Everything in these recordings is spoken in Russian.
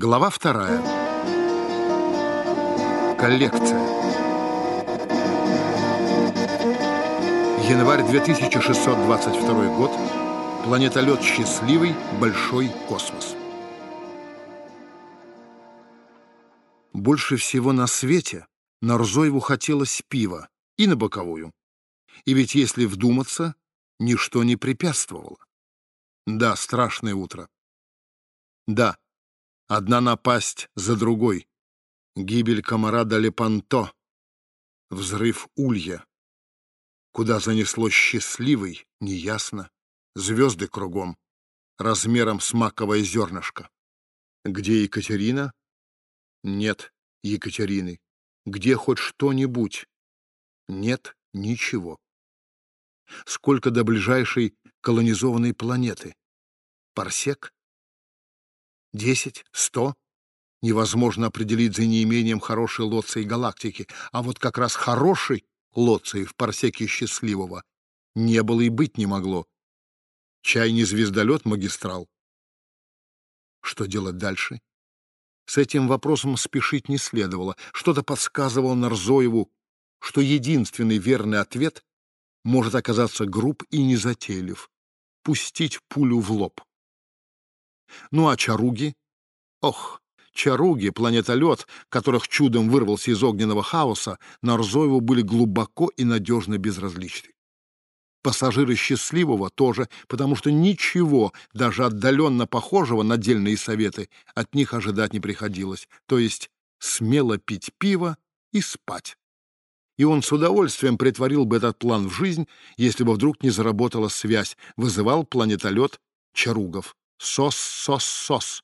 Глава вторая. Коллекция. Январь 2622 год. Планетолет «Счастливый. Большой космос». Больше всего на свете Нарзоеву хотелось пива и на боковую. И ведь если вдуматься, ничто не препятствовало. Да, страшное утро. Да, Одна напасть за другой. Гибель комарада Лепанто. Взрыв улья. Куда занесло счастливый, неясно. Звезды кругом, размером с маковое зернышко. Где Екатерина? Нет Екатерины. Где хоть что-нибудь? Нет ничего. Сколько до ближайшей колонизованной планеты? Парсек? Десять? Сто? Невозможно определить за неимением хорошей лоции галактики, а вот как раз хорошей лоции в парсеке счастливого не было и быть не могло. Чай не звездолет-магистрал. Что делать дальше? С этим вопросом спешить не следовало. Что-то подсказывало Нарзоеву, что единственный верный ответ может оказаться груб и незатейлив — пустить пулю в лоб. Ну а чаруги? Ох, чаруги, планетолет, которых чудом вырвался из огненного хаоса, на Нарзоеву были глубоко и надежно безразличны. Пассажиры счастливого тоже, потому что ничего, даже отдаленно похожего на дельные советы, от них ожидать не приходилось, то есть смело пить пиво и спать. И он с удовольствием притворил бы этот план в жизнь, если бы вдруг не заработала связь, вызывал планетолет Чаругов. Сос-сос-сос.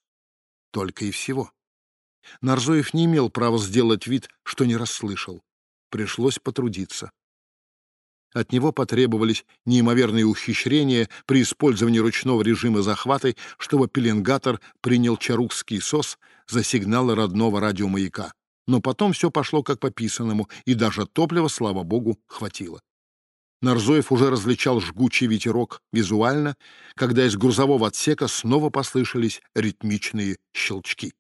Только и всего. Нарзоев не имел права сделать вид, что не расслышал. Пришлось потрудиться. От него потребовались неимоверные ухищрения при использовании ручного режима захвата, чтобы пеленгатор принял чарукский сос за сигналы родного радиомаяка. Но потом все пошло как по писанному, и даже топлива, слава богу, хватило. Нарзоев уже различал жгучий ветерок визуально, когда из грузового отсека снова послышались ритмичные щелчки.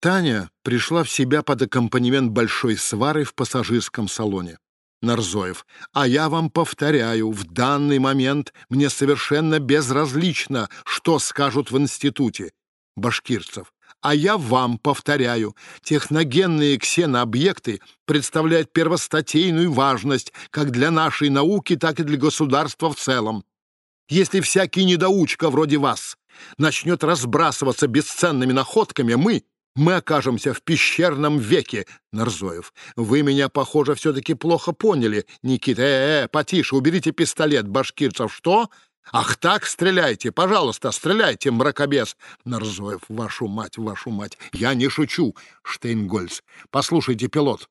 Таня пришла в себя под аккомпанемент большой свары в пассажирском салоне. Нарзоев. «А я вам повторяю, в данный момент мне совершенно безразлично, что скажут в институте». Башкирцев. А я вам повторяю, техногенные ксенообъекты представляют первостатейную важность как для нашей науки, так и для государства в целом. Если всякий недоучка вроде вас начнет разбрасываться бесценными находками, мы, мы окажемся в пещерном веке, Нарзоев. Вы меня, похоже, все-таки плохо поняли, Никита. Э, -э потише, уберите пистолет, башкирцев. Что? «Ах так, стреляйте! Пожалуйста, стреляйте, мракобес!» Нарзоев, вашу мать, вашу мать! Я не шучу, Штейнгольц. Послушайте, пилот,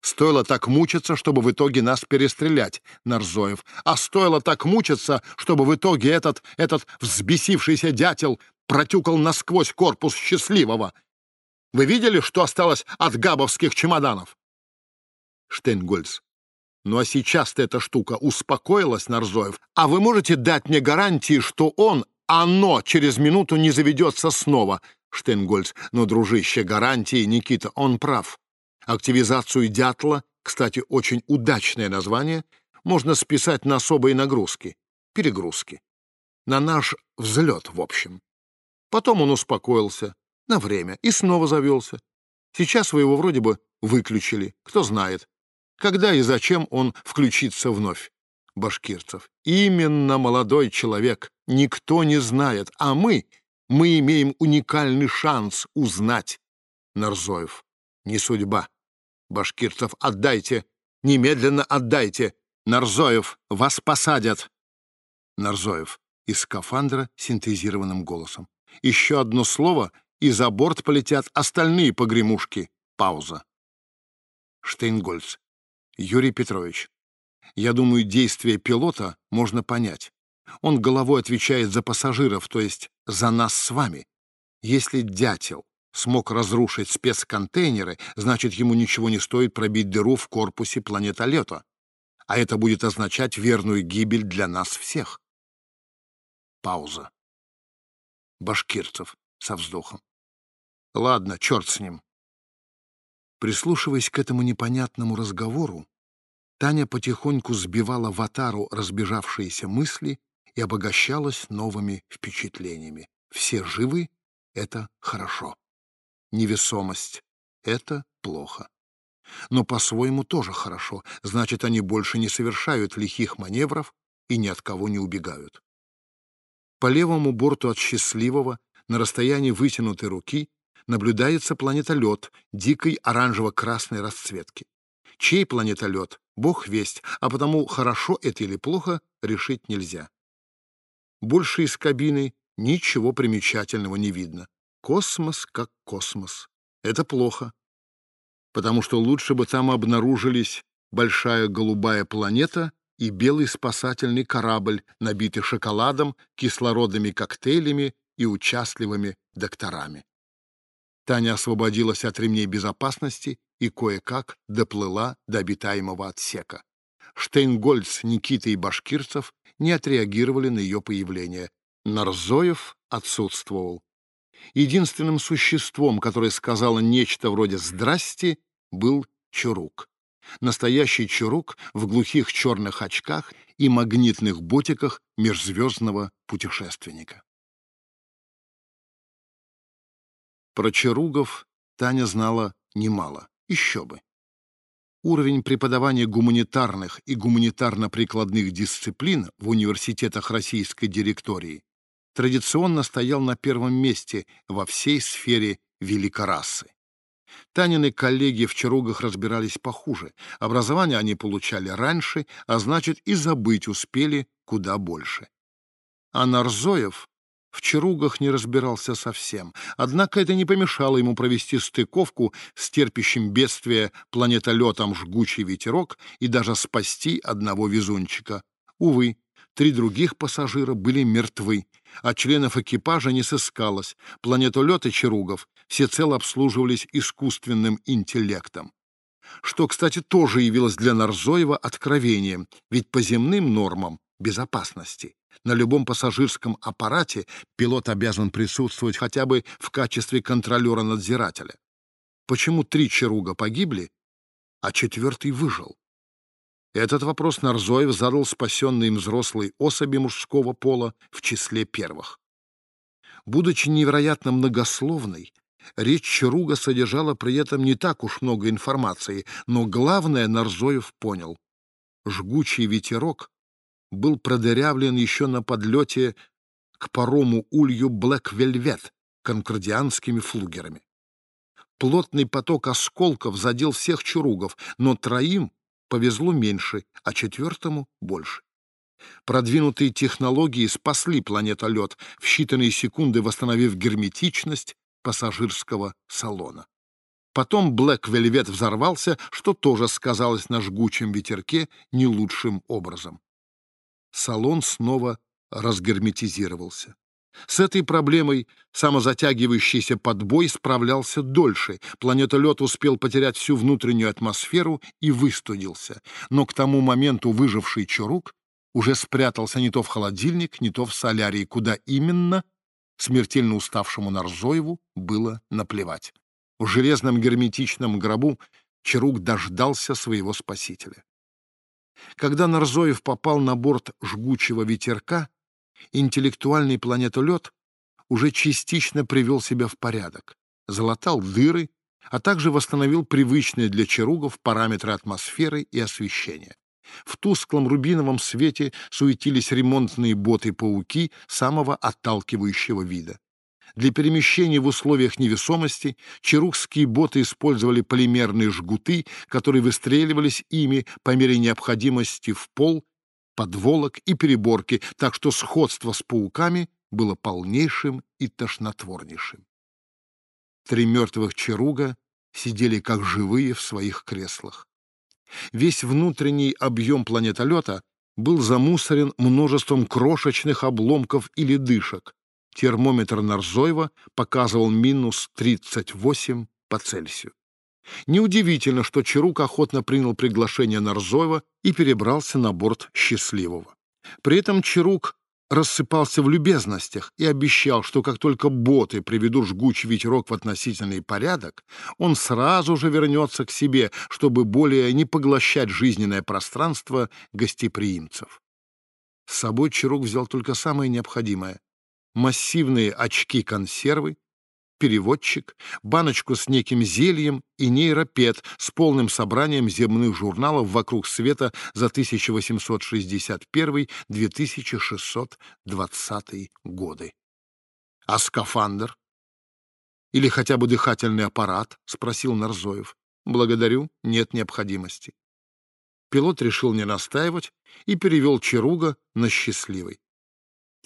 Стоило так мучиться, чтобы в итоге нас перестрелять, Нарзоев. А стоило так мучиться, чтобы в итоге этот, этот взбесившийся дятел протюкал насквозь корпус счастливого. Вы видели, что осталось от габовских чемоданов? Штейнгольц. Ну а сейчас-то эта штука успокоилась, Нарзоев. А вы можете дать мне гарантии, что он, оно, через минуту не заведется снова? Штейнгольц. Ну, дружище, гарантии, Никита, он прав. Активизацию дятла, кстати, очень удачное название, можно списать на особые нагрузки, перегрузки. На наш взлет, в общем. Потом он успокоился на время и снова завелся. Сейчас вы его вроде бы выключили, кто знает. Когда и зачем он включится вновь? Башкирцев. Именно молодой человек. Никто не знает. А мы, мы имеем уникальный шанс узнать. Нарзоев. Не судьба. Башкирцев. Отдайте. Немедленно отдайте. Нарзоев. Вас посадят. Нарзоев. Из скафандра синтезированным голосом. Еще одно слово, и за борт полетят остальные погремушки. Пауза. Штейнгольц. Юрий Петрович, я думаю, действия пилота можно понять. Он головой отвечает за пассажиров, то есть за нас с вами. Если дятел смог разрушить спецконтейнеры, значит, ему ничего не стоит пробить дыру в корпусе планетолета. А это будет означать верную гибель для нас всех. Пауза. башкирцев со вздохом. Ладно, черт с ним. Прислушиваясь к этому непонятному разговору, Таня потихоньку сбивала в атару разбежавшиеся мысли и обогащалась новыми впечатлениями. Все живы — это хорошо. Невесомость — это плохо. Но по-своему тоже хорошо, значит, они больше не совершают лихих маневров и ни от кого не убегают. По левому борту от счастливого, на расстоянии вытянутой руки, наблюдается планетолет дикой оранжево-красной расцветки. Чей планетолет, бог весть, а потому хорошо это или плохо решить нельзя. Больше из кабины ничего примечательного не видно. Космос как космос. Это плохо, потому что лучше бы там обнаружились большая голубая планета и белый спасательный корабль, набитый шоколадом, кислородными коктейлями и участливыми докторами. Таня освободилась от ремней безопасности и кое-как доплыла до обитаемого отсека. Штейнгольц, Никита и Башкирцев не отреагировали на ее появление. Нарзоев отсутствовал. Единственным существом, которое сказало нечто вроде «здрасте», был Чурук. Настоящий Чурук в глухих черных очках и магнитных ботиках межзвездного путешественника. Про чаругов Таня знала немало, еще бы. Уровень преподавания гуманитарных и гуманитарно-прикладных дисциплин в университетах российской директории традиционно стоял на первом месте во всей сфере великорасы. Танины коллеги в Чаругах разбирались похуже. Образование они получали раньше, а значит и забыть успели куда больше. А Нарзоев в Чаругах не разбирался совсем, однако это не помешало ему провести стыковку с терпящим бедствие планетолетом «Жгучий ветерок» и даже спасти одного везунчика. Увы, три других пассажира были мертвы, а членов экипажа не сыскалось. Планетолеты Чаругов всецело обслуживались искусственным интеллектом. Что, кстати, тоже явилось для Нарзоева откровением, ведь по земным нормам безопасности на любом пассажирском аппарате пилот обязан присутствовать хотя бы в качестве контролера-надзирателя. Почему три Чаруга погибли, а четвертый выжил? Этот вопрос Нарзоев задал спасенной им взрослой особи мужского пола в числе первых. Будучи невероятно многословной, речь Чаруга содержала при этом не так уж много информации, но главное Нарзоев понял. Жгучий ветерок был продырявлен еще на подлете к парому улью Блэк Вельвет конкордианскими флугерами. Плотный поток осколков задел всех чуругов, но троим повезло меньше, а четвертому — больше. Продвинутые технологии спасли планетолет, в считанные секунды восстановив герметичность пассажирского салона. Потом Блэк Вельвет взорвался, что тоже сказалось на жгучем ветерке не лучшим образом салон снова разгерметизировался. С этой проблемой самозатягивающийся подбой справлялся дольше. Планетолет успел потерять всю внутреннюю атмосферу и выстудился. Но к тому моменту выживший Чурук уже спрятался не то в холодильник, не то в солярий, куда именно смертельно уставшему Нарзоеву было наплевать. В железном герметичном гробу Чарук дождался своего спасителя. Когда Нарзоев попал на борт жгучего ветерка, интеллектуальный планетолет уже частично привел себя в порядок, залатал дыры, а также восстановил привычные для чаругов параметры атмосферы и освещения. В тусклом рубиновом свете суетились ремонтные боты-пауки самого отталкивающего вида. Для перемещения в условиях невесомости чарукские боты использовали полимерные жгуты, которые выстреливались ими по мере необходимости в пол, подволок и переборки, так что сходство с пауками было полнейшим и тошнотворнейшим. Три мертвых чаруга сидели как живые в своих креслах. Весь внутренний объем планетолета был замусорен множеством крошечных обломков и ледышек, термометр Нарзоева показывал минус 38 по Цельсию. Неудивительно, что Чарук охотно принял приглашение Нарзоева и перебрался на борт Счастливого. При этом Чарук рассыпался в любезностях и обещал, что как только боты приведут жгучий ветерок в относительный порядок, он сразу же вернется к себе, чтобы более не поглощать жизненное пространство гостеприимцев. С собой Чарук взял только самое необходимое — массивные очки-консервы, переводчик, баночку с неким зельем и нейропед с полным собранием земных журналов вокруг света за 1861-2620 годы. А скафандр? Или хотя бы дыхательный аппарат? — спросил Нарзоев. Благодарю, нет необходимости. Пилот решил не настаивать и перевел Чаруга на счастливый.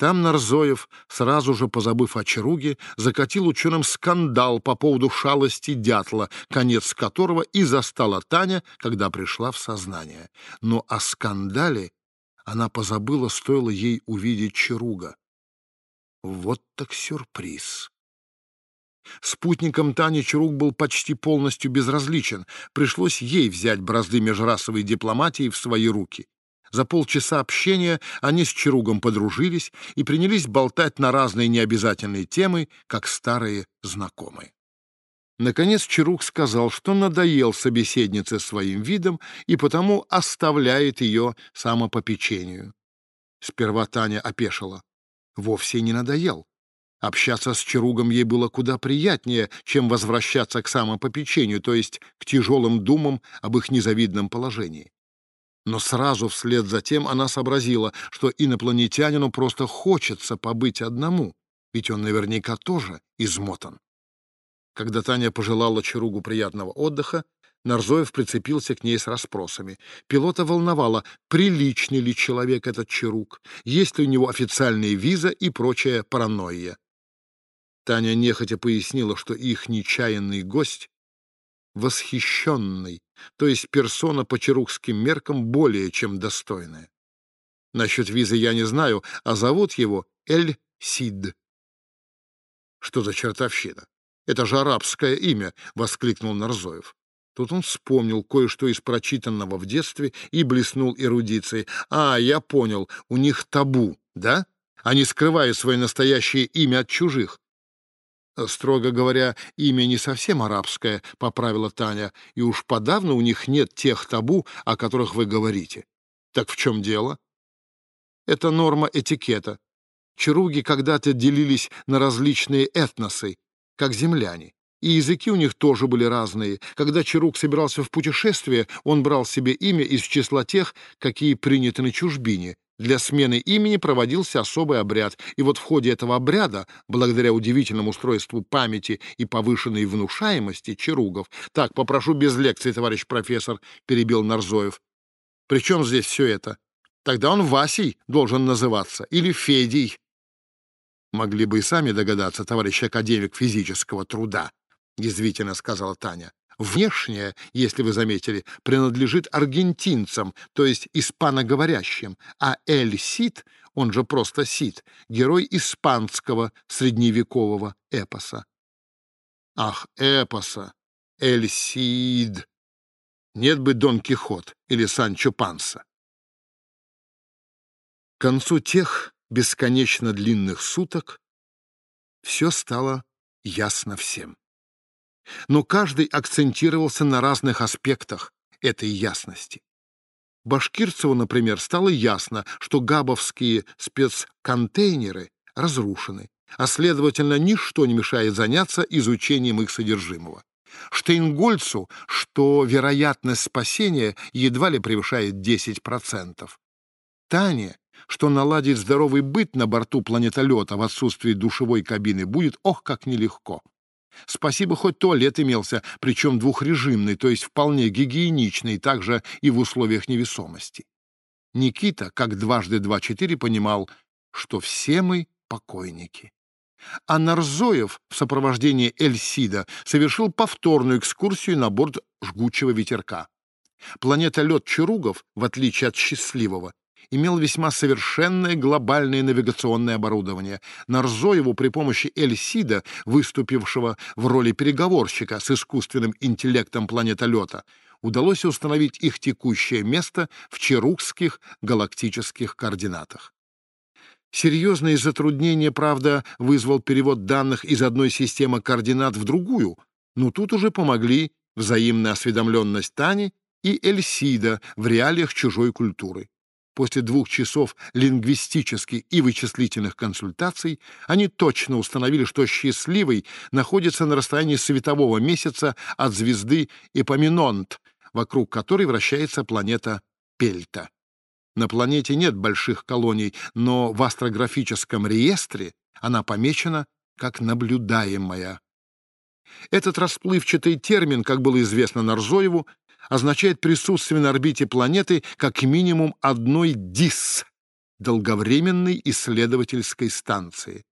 Там Нарзоев, сразу же позабыв о Чаруге, закатил ученым скандал по поводу шалости дятла, конец которого и застала Таня, когда пришла в сознание. Но о скандале она позабыла, стоило ей увидеть Чаруга. Вот так сюрприз. Спутником Тани Чарук был почти полностью безразличен. Пришлось ей взять бразды межрасовой дипломатии в свои руки. За полчаса общения они с Чаругом подружились и принялись болтать на разные необязательные темы, как старые знакомые. Наконец Чарук сказал, что надоел собеседнице своим видом и потому оставляет ее самопопечению. Сперва Таня опешила. Вовсе не надоел. Общаться с Чаругом ей было куда приятнее, чем возвращаться к самопопечению, то есть к тяжелым думам об их незавидном положении. Но сразу вслед за тем она сообразила, что инопланетянину просто хочется побыть одному, ведь он наверняка тоже измотан. Когда Таня пожелала Чаругу приятного отдыха, Нарзоев прицепился к ней с расспросами. Пилота волновало, приличный ли человек этот Чаруг, есть ли у него официальная виза и прочая паранойя. Таня нехотя пояснила, что их нечаянный гость восхищенный, то есть персона по черукским меркам более чем достойная. Насчет визы я не знаю, а зовут его Эль-Сид. Что за чертовщина? Это же арабское имя, — воскликнул Нарзоев. Тут он вспомнил кое-что из прочитанного в детстве и блеснул эрудицией. А, я понял, у них табу, да? Они скрывают свое настоящее имя от чужих. «Строго говоря, имя не совсем арабское», — поправила Таня, «и уж подавно у них нет тех табу, о которых вы говорите». «Так в чем дело?» «Это норма этикета. Чаруги когда-то делились на различные этносы, как земляне. И языки у них тоже были разные. Когда Чарук собирался в путешествие, он брал себе имя из числа тех, какие приняты на чужбине, для смены имени проводился особый обряд, и вот в ходе этого обряда, благодаря удивительному устройству памяти и повышенной внушаемости Чаругов... Так, попрошу без лекции, товарищ профессор, — перебил Нарзоев. При чем здесь все это? Тогда он Васей должен называться, или Федей. Могли бы и сами догадаться, товарищ академик физического труда, — язвительно сказала Таня. Внешняя, если вы заметили, принадлежит аргентинцам, то есть испаноговорящим, а Эль-Сид, он же просто Сид, герой испанского средневекового эпоса. Ах, эпоса! Эль-Сид! Нет бы Дон Кихот или Санчо Панса. К концу тех бесконечно длинных суток все стало ясно всем но каждый акцентировался на разных аспектах этой ясности. Башкирцеву, например, стало ясно, что габовские спецконтейнеры разрушены, а, следовательно, ничто не мешает заняться изучением их содержимого. Штейнгольцу, что вероятность спасения едва ли превышает 10%. Тане, что наладить здоровый быт на борту планетолета в отсутствии душевой кабины будет, ох, как нелегко. Спасибо, хоть туалет имелся, причем двухрежимный, то есть вполне гигиеничный, также и в условиях невесомости. Никита, как дважды два-четыре, понимал, что все мы покойники. А Нарзоев в сопровождении Эльсида совершил повторную экскурсию на борт жгучего ветерка. Планета Лед Чаругов, в отличие от счастливого, имел весьма совершенное глобальное навигационное оборудование. Нарзоеву при помощи Эльсида, выступившего в роли переговорщика с искусственным интеллектом планетолета, удалось установить их текущее место в черукских галактических координатах. Серьезные затруднения, правда, вызвал перевод данных из одной системы координат в другую, но тут уже помогли взаимная осведомленность Тани и Эльсида в реалиях чужой культуры. После двух часов лингвистических и вычислительных консультаций они точно установили, что счастливый находится на расстоянии светового месяца от звезды Эпоминонт, вокруг которой вращается планета Пельта. На планете нет больших колоний, но в астрографическом реестре она помечена как наблюдаемая. Этот расплывчатый термин, как было известно Нарзоеву, означает присутствие на орбите планеты как минимум одной ДИС — долговременной исследовательской станции.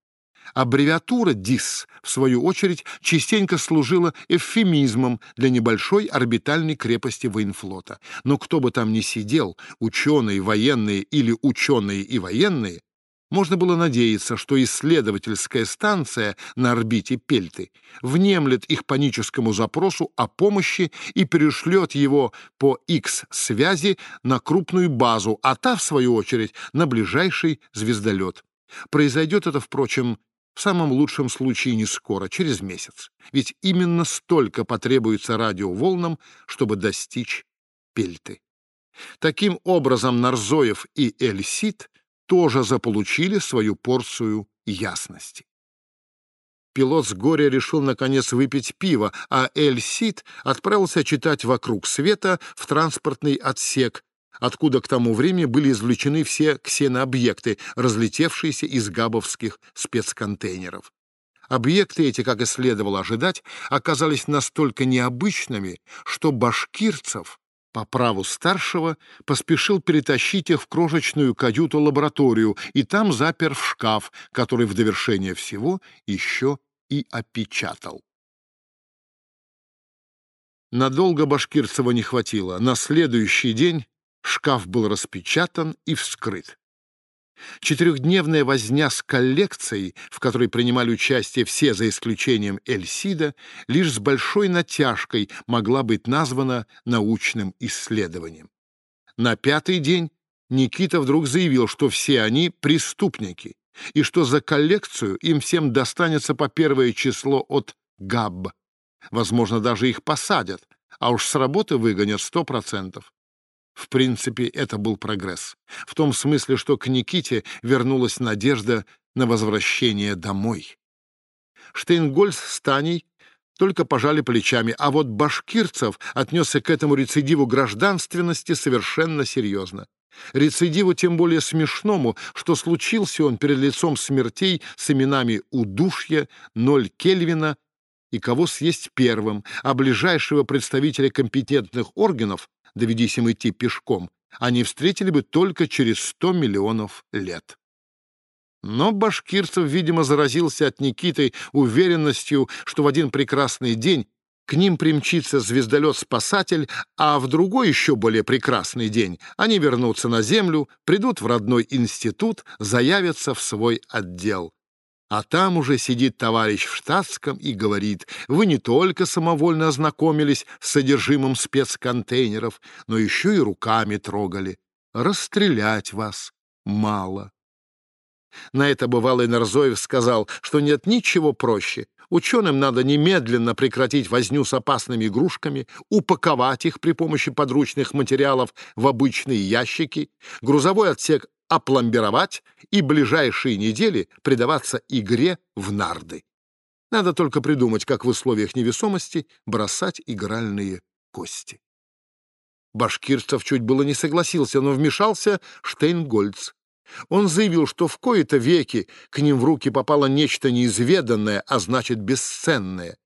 Аббревиатура ДИС, в свою очередь, частенько служила эвфемизмом для небольшой орбитальной крепости военфлота. Но кто бы там ни сидел, ученые, военные или ученые и военные, можно было надеяться, что исследовательская станция на орбите Пельты внемлет их паническому запросу о помощи и перешлет его по X-связи на крупную базу, а та, в свою очередь, на ближайший звездолет. Произойдет это, впрочем, в самом лучшем случае не скоро, через месяц. Ведь именно столько потребуется радиоволнам, чтобы достичь Пельты. Таким образом, Нарзоев и Эльсид тоже заполучили свою порцию ясности. Пилот с горя решил, наконец, выпить пиво, а Эль-Сид отправился читать «Вокруг света» в транспортный отсек, откуда к тому времени были извлечены все ксенообъекты, разлетевшиеся из габовских спецконтейнеров. Объекты эти, как и следовало ожидать, оказались настолько необычными, что башкирцев по праву старшего поспешил перетащить их в крошечную каюту-лабораторию и там запер в шкаф, который в довершение всего еще и опечатал. Надолго Башкирцева не хватило. На следующий день шкаф был распечатан и вскрыт. Четырехдневная возня с коллекцией, в которой принимали участие все за исключением Эльсида, лишь с большой натяжкой могла быть названа научным исследованием. На пятый день Никита вдруг заявил, что все они преступники, и что за коллекцию им всем достанется по первое число от ГАБ. Возможно, даже их посадят, а уж с работы выгонят сто процентов. В принципе, это был прогресс. В том смысле, что к Никите вернулась надежда на возвращение домой. Штейнгольц с Таней только пожали плечами, а вот Башкирцев отнесся к этому рецидиву гражданственности совершенно серьезно. Рецидиву тем более смешному, что случился он перед лицом смертей с именами удушья, ноль Кельвина и кого съесть первым, а ближайшего представителя компетентных органов доведись им идти пешком, они встретили бы только через сто миллионов лет. Но Башкирцев, видимо, заразился от Никиты уверенностью, что в один прекрасный день к ним примчится звездолет-спасатель, а в другой еще более прекрасный день они вернутся на Землю, придут в родной институт, заявятся в свой отдел. А там уже сидит товарищ в штатском и говорит, вы не только самовольно ознакомились с содержимым спецконтейнеров, но еще и руками трогали. Расстрелять вас мало. На это бывалый Нарзоев сказал, что нет ничего проще. Ученым надо немедленно прекратить возню с опасными игрушками, упаковать их при помощи подручных материалов в обычные ящики, грузовой отсек опломбировать и ближайшие недели предаваться игре в нарды. Надо только придумать, как в условиях невесомости бросать игральные кости. Башкирцев чуть было не согласился, но вмешался Штейнгольц. Он заявил, что в кои-то веки к ним в руки попало нечто неизведанное, а значит бесценное.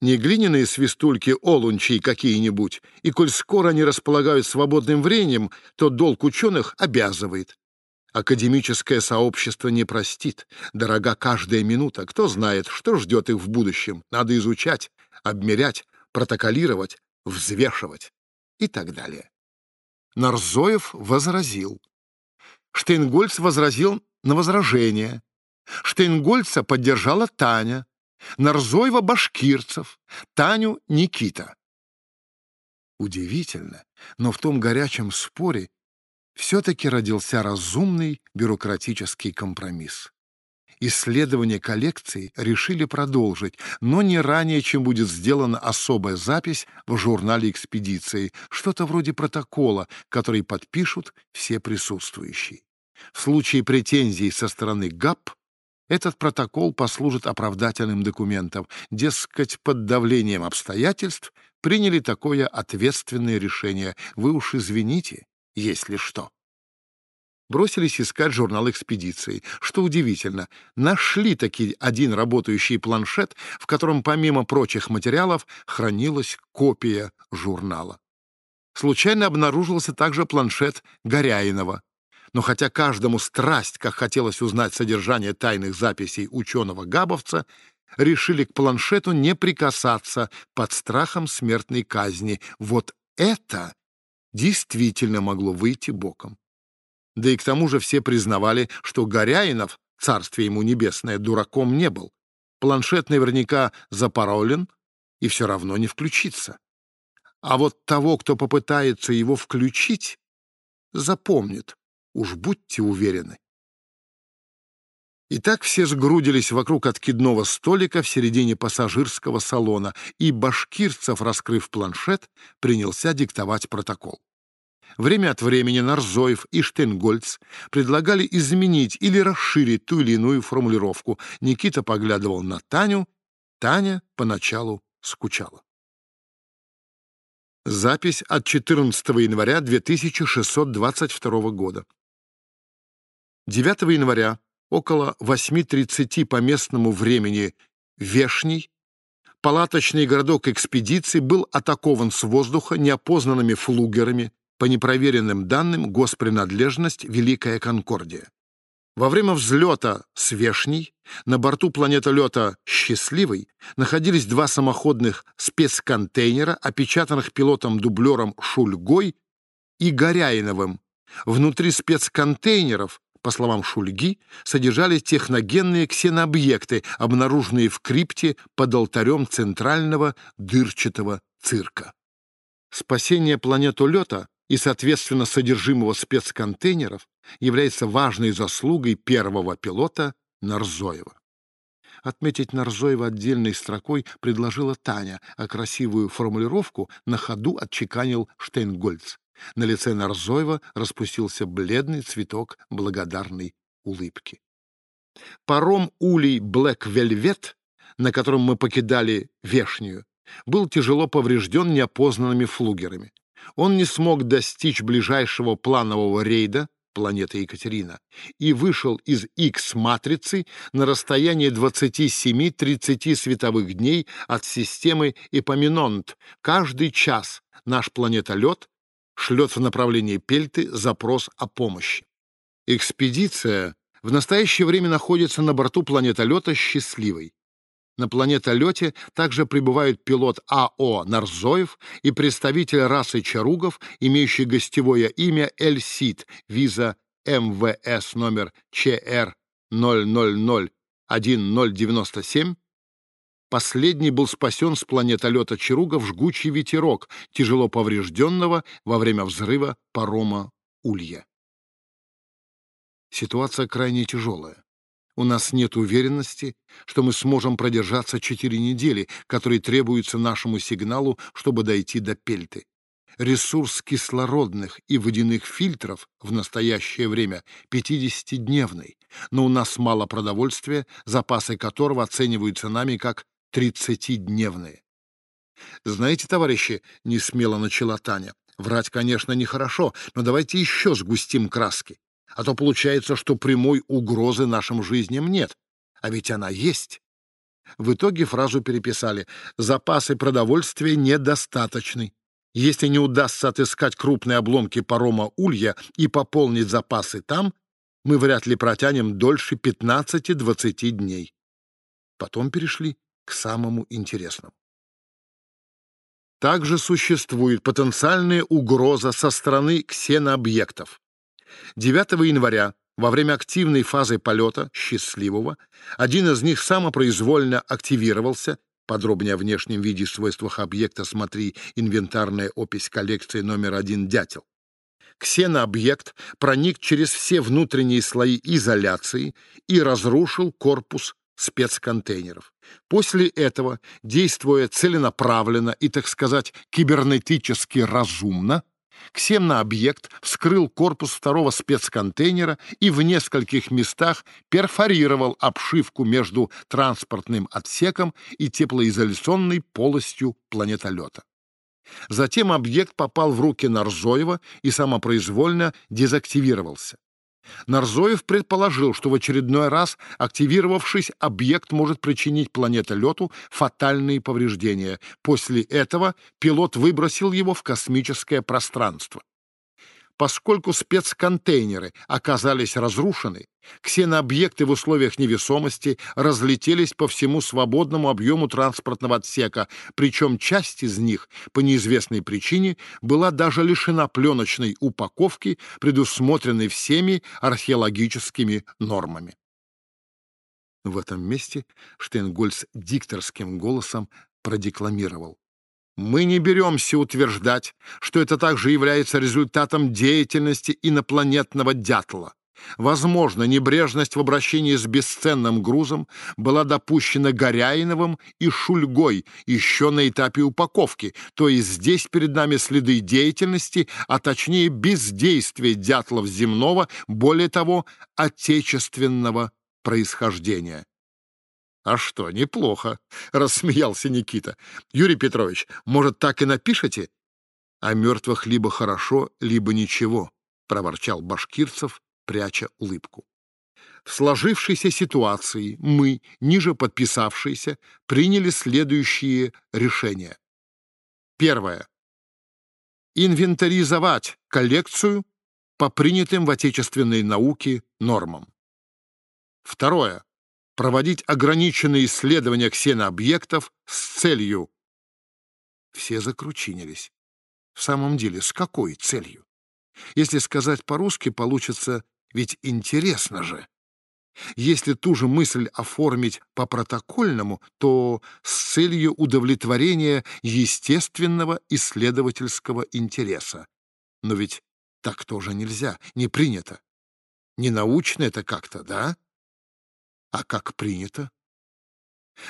Не глиняные свистульки олунчи какие-нибудь, и коль скоро они располагают свободным временем, то долг ученых обязывает. Академическое сообщество не простит. Дорога каждая минута. Кто знает, что ждет их в будущем. Надо изучать, обмерять, протоколировать, взвешивать и так далее. Нарзоев возразил. Штейнгольц возразил на возражение. Штейнгольца поддержала Таня, Нарзоева — Башкирцев, Таню — Никита. Удивительно, но в том горячем споре все-таки родился разумный бюрократический компромисс. Исследование коллекции решили продолжить, но не ранее, чем будет сделана особая запись в журнале экспедиции, что-то вроде протокола, который подпишут все присутствующие. В случае претензий со стороны ГАП этот протокол послужит оправдательным документом, дескать, под давлением обстоятельств приняли такое ответственное решение. Вы уж извините, если что. Бросились искать журнал экспедиции. Что удивительно, нашли таки один работающий планшет, в котором помимо прочих материалов хранилась копия журнала. Случайно обнаружился также планшет Горяинова, но хотя каждому страсть, как хотелось узнать содержание тайных записей ученого-габовца, решили к планшету не прикасаться под страхом смертной казни. Вот это действительно могло выйти боком. Да и к тому же все признавали, что Горяинов, царствие ему небесное, дураком не был. Планшет наверняка запаролен и все равно не включится. А вот того, кто попытается его включить, запомнит. Уж будьте уверены. И так все сгрудились вокруг откидного столика в середине пассажирского салона, и Башкирцев, раскрыв планшет, принялся диктовать протокол. Время от времени Нарзоев и Штейнгольц предлагали изменить или расширить ту или иную формулировку. Никита поглядывал на Таню, Таня поначалу скучала. Запись от 14 января 2622 года. 9 января около 8.30 по местному времени Вешний, палаточный городок экспедиции был атакован с воздуха неопознанными флугерами, по непроверенным данным госпринадлежность Великая Конкордия. Во время взлета с Вешней на борту планетолета «Счастливый» находились два самоходных спецконтейнера, опечатанных пилотом-дублером Шульгой и Горяиновым. Внутри спецконтейнеров по словам Шульги, содержались техногенные ксенообъекты, обнаруженные в крипте под алтарем центрального дырчатого цирка. Спасение планетолета и, соответственно, содержимого спецконтейнеров является важной заслугой первого пилота Нарзоева. Отметить Нарзоева отдельной строкой предложила Таня, а красивую формулировку на ходу отчеканил Штейнгольц. На лице Нарзоева распустился бледный цветок благодарной улыбки. Паром улей «Блэк Вельвет», на котором мы покидали Вешнюю, был тяжело поврежден неопознанными флугерами. Он не смог достичь ближайшего планового рейда, планеты Екатерина, и вышел из X-матрицы на расстоянии 27-30 световых дней от системы Эпоминонт. Каждый час наш планетолет шлет в направлении Пельты запрос о помощи. Экспедиция в настоящее время находится на борту планетолета «Счастливый». На планетолете также прибывают пилот АО «Нарзоев» и представитель расы Чаругов, имеющий гостевое имя Эльсид, виза МВС номер ЧР 0001097, Последний был спасен с планетолета в жгучий ветерок, тяжело поврежденного во время взрыва парома Улья. Ситуация крайне тяжелая. У нас нет уверенности, что мы сможем продержаться четыре недели, которые требуются нашему сигналу, чтобы дойти до Пельты. Ресурс кислородных и водяных фильтров в настоящее время 50-дневный, но у нас мало продовольствия, запасы которого оцениваются нами как тридцатидневные. «Знаете, товарищи, — не смело начала Таня, — врать, конечно, нехорошо, но давайте еще сгустим краски, а то получается, что прямой угрозы нашим жизням нет, а ведь она есть». В итоге фразу переписали «Запасы продовольствия недостаточны. Если не удастся отыскать крупные обломки парома Улья и пополнить запасы там, мы вряд ли протянем дольше 15-20 дней». Потом перешли к самому интересному. Также существует потенциальная угроза со стороны ксенообъектов. 9 января во время активной фазы полета «Счастливого» один из них самопроизвольно активировался, подробнее о внешнем виде и свойствах объекта смотри инвентарная опись коллекции номер один «Дятел». Ксенообъект проник через все внутренние слои изоляции и разрушил корпус спецконтейнеров. После этого, действуя целенаправленно и, так сказать, кибернетически разумно, Ксенообъект вскрыл корпус второго спецконтейнера и в нескольких местах перфорировал обшивку между транспортным отсеком и теплоизоляционной полостью планетолета. Затем объект попал в руки Нарзоева и самопроизвольно дезактивировался. Нарзоев предположил, что в очередной раз, активировавшись, объект может причинить планетолету фатальные повреждения. После этого пилот выбросил его в космическое пространство. Поскольку спецконтейнеры оказались разрушены, ксенообъекты в условиях невесомости разлетелись по всему свободному объему транспортного отсека, причем часть из них по неизвестной причине была даже лишена пленочной упаковки, предусмотренной всеми археологическими нормами. В этом месте Штейнгольц дикторским голосом продекламировал. Мы не беремся утверждать, что это также является результатом деятельности инопланетного дятла. Возможно, небрежность в обращении с бесценным грузом была допущена Горяиновым и Шульгой еще на этапе упаковки, то есть здесь перед нами следы деятельности, а точнее бездействия дятлов земного, более того, отечественного происхождения. «А что, неплохо», — рассмеялся Никита. «Юрий Петрович, может, так и напишете?» «О мертвых либо хорошо, либо ничего», — проворчал Башкирцев, пряча улыбку. В сложившейся ситуации мы, ниже подписавшиеся, приняли следующие решения. Первое. Инвентаризовать коллекцию по принятым в отечественной науке нормам. Второе проводить ограниченные исследования ксенообъектов с целью. Все закручинились. В самом деле, с какой целью? Если сказать по-русски, получится ведь интересно же. Если ту же мысль оформить по-протокольному, то с целью удовлетворения естественного исследовательского интереса. Но ведь так тоже нельзя, не принято. Не научно это как-то, да? А как принято?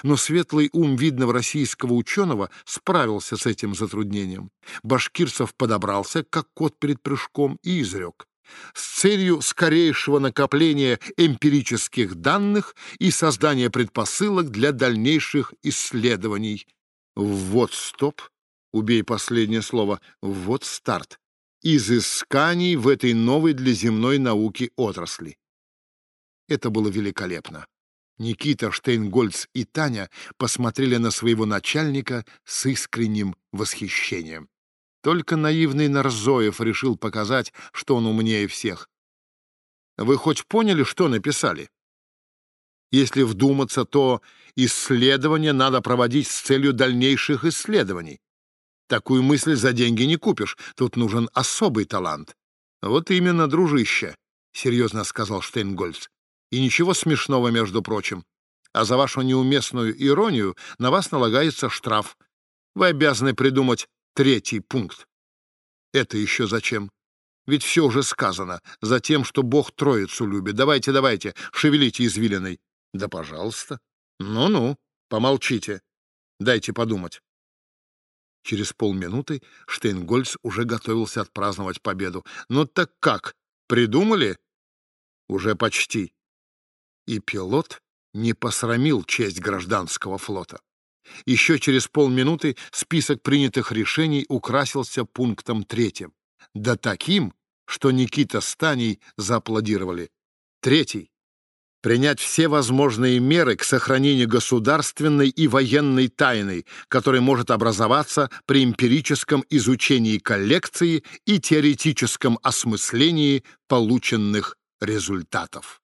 Но светлый ум видного российского ученого справился с этим затруднением. Башкирцев подобрался, как кот перед прыжком, и изрек. С целью скорейшего накопления эмпирических данных и создания предпосылок для дальнейших исследований. Вот стоп, убей последнее слово, вот старт. Изысканий в этой новой для земной науки отрасли. Это было великолепно. Никита, Штейнгольц и Таня посмотрели на своего начальника с искренним восхищением. Только наивный Нарзоев решил показать, что он умнее всех. Вы хоть поняли, что написали? Если вдуматься, то исследования надо проводить с целью дальнейших исследований. Такую мысль за деньги не купишь, тут нужен особый талант. Вот именно, дружище, — серьезно сказал Штейнгольц. И ничего смешного, между прочим. А за вашу неуместную иронию на вас налагается штраф. Вы обязаны придумать третий пункт. Это еще зачем? Ведь все уже сказано. За тем, что Бог Троицу любит. Давайте, давайте, шевелите извилиной. Да, пожалуйста. Ну-ну, помолчите. Дайте подумать. Через полминуты Штейнгольц уже готовился отпраздновать победу. «Ну так как? Придумали?» «Уже почти и пилот не посрамил честь гражданского флота. Еще через полминуты список принятых решений украсился пунктом третьим. Да таким, что Никита с Таней зааплодировали. Третий. Принять все возможные меры к сохранению государственной и военной тайны, которая может образоваться при эмпирическом изучении коллекции и теоретическом осмыслении полученных результатов.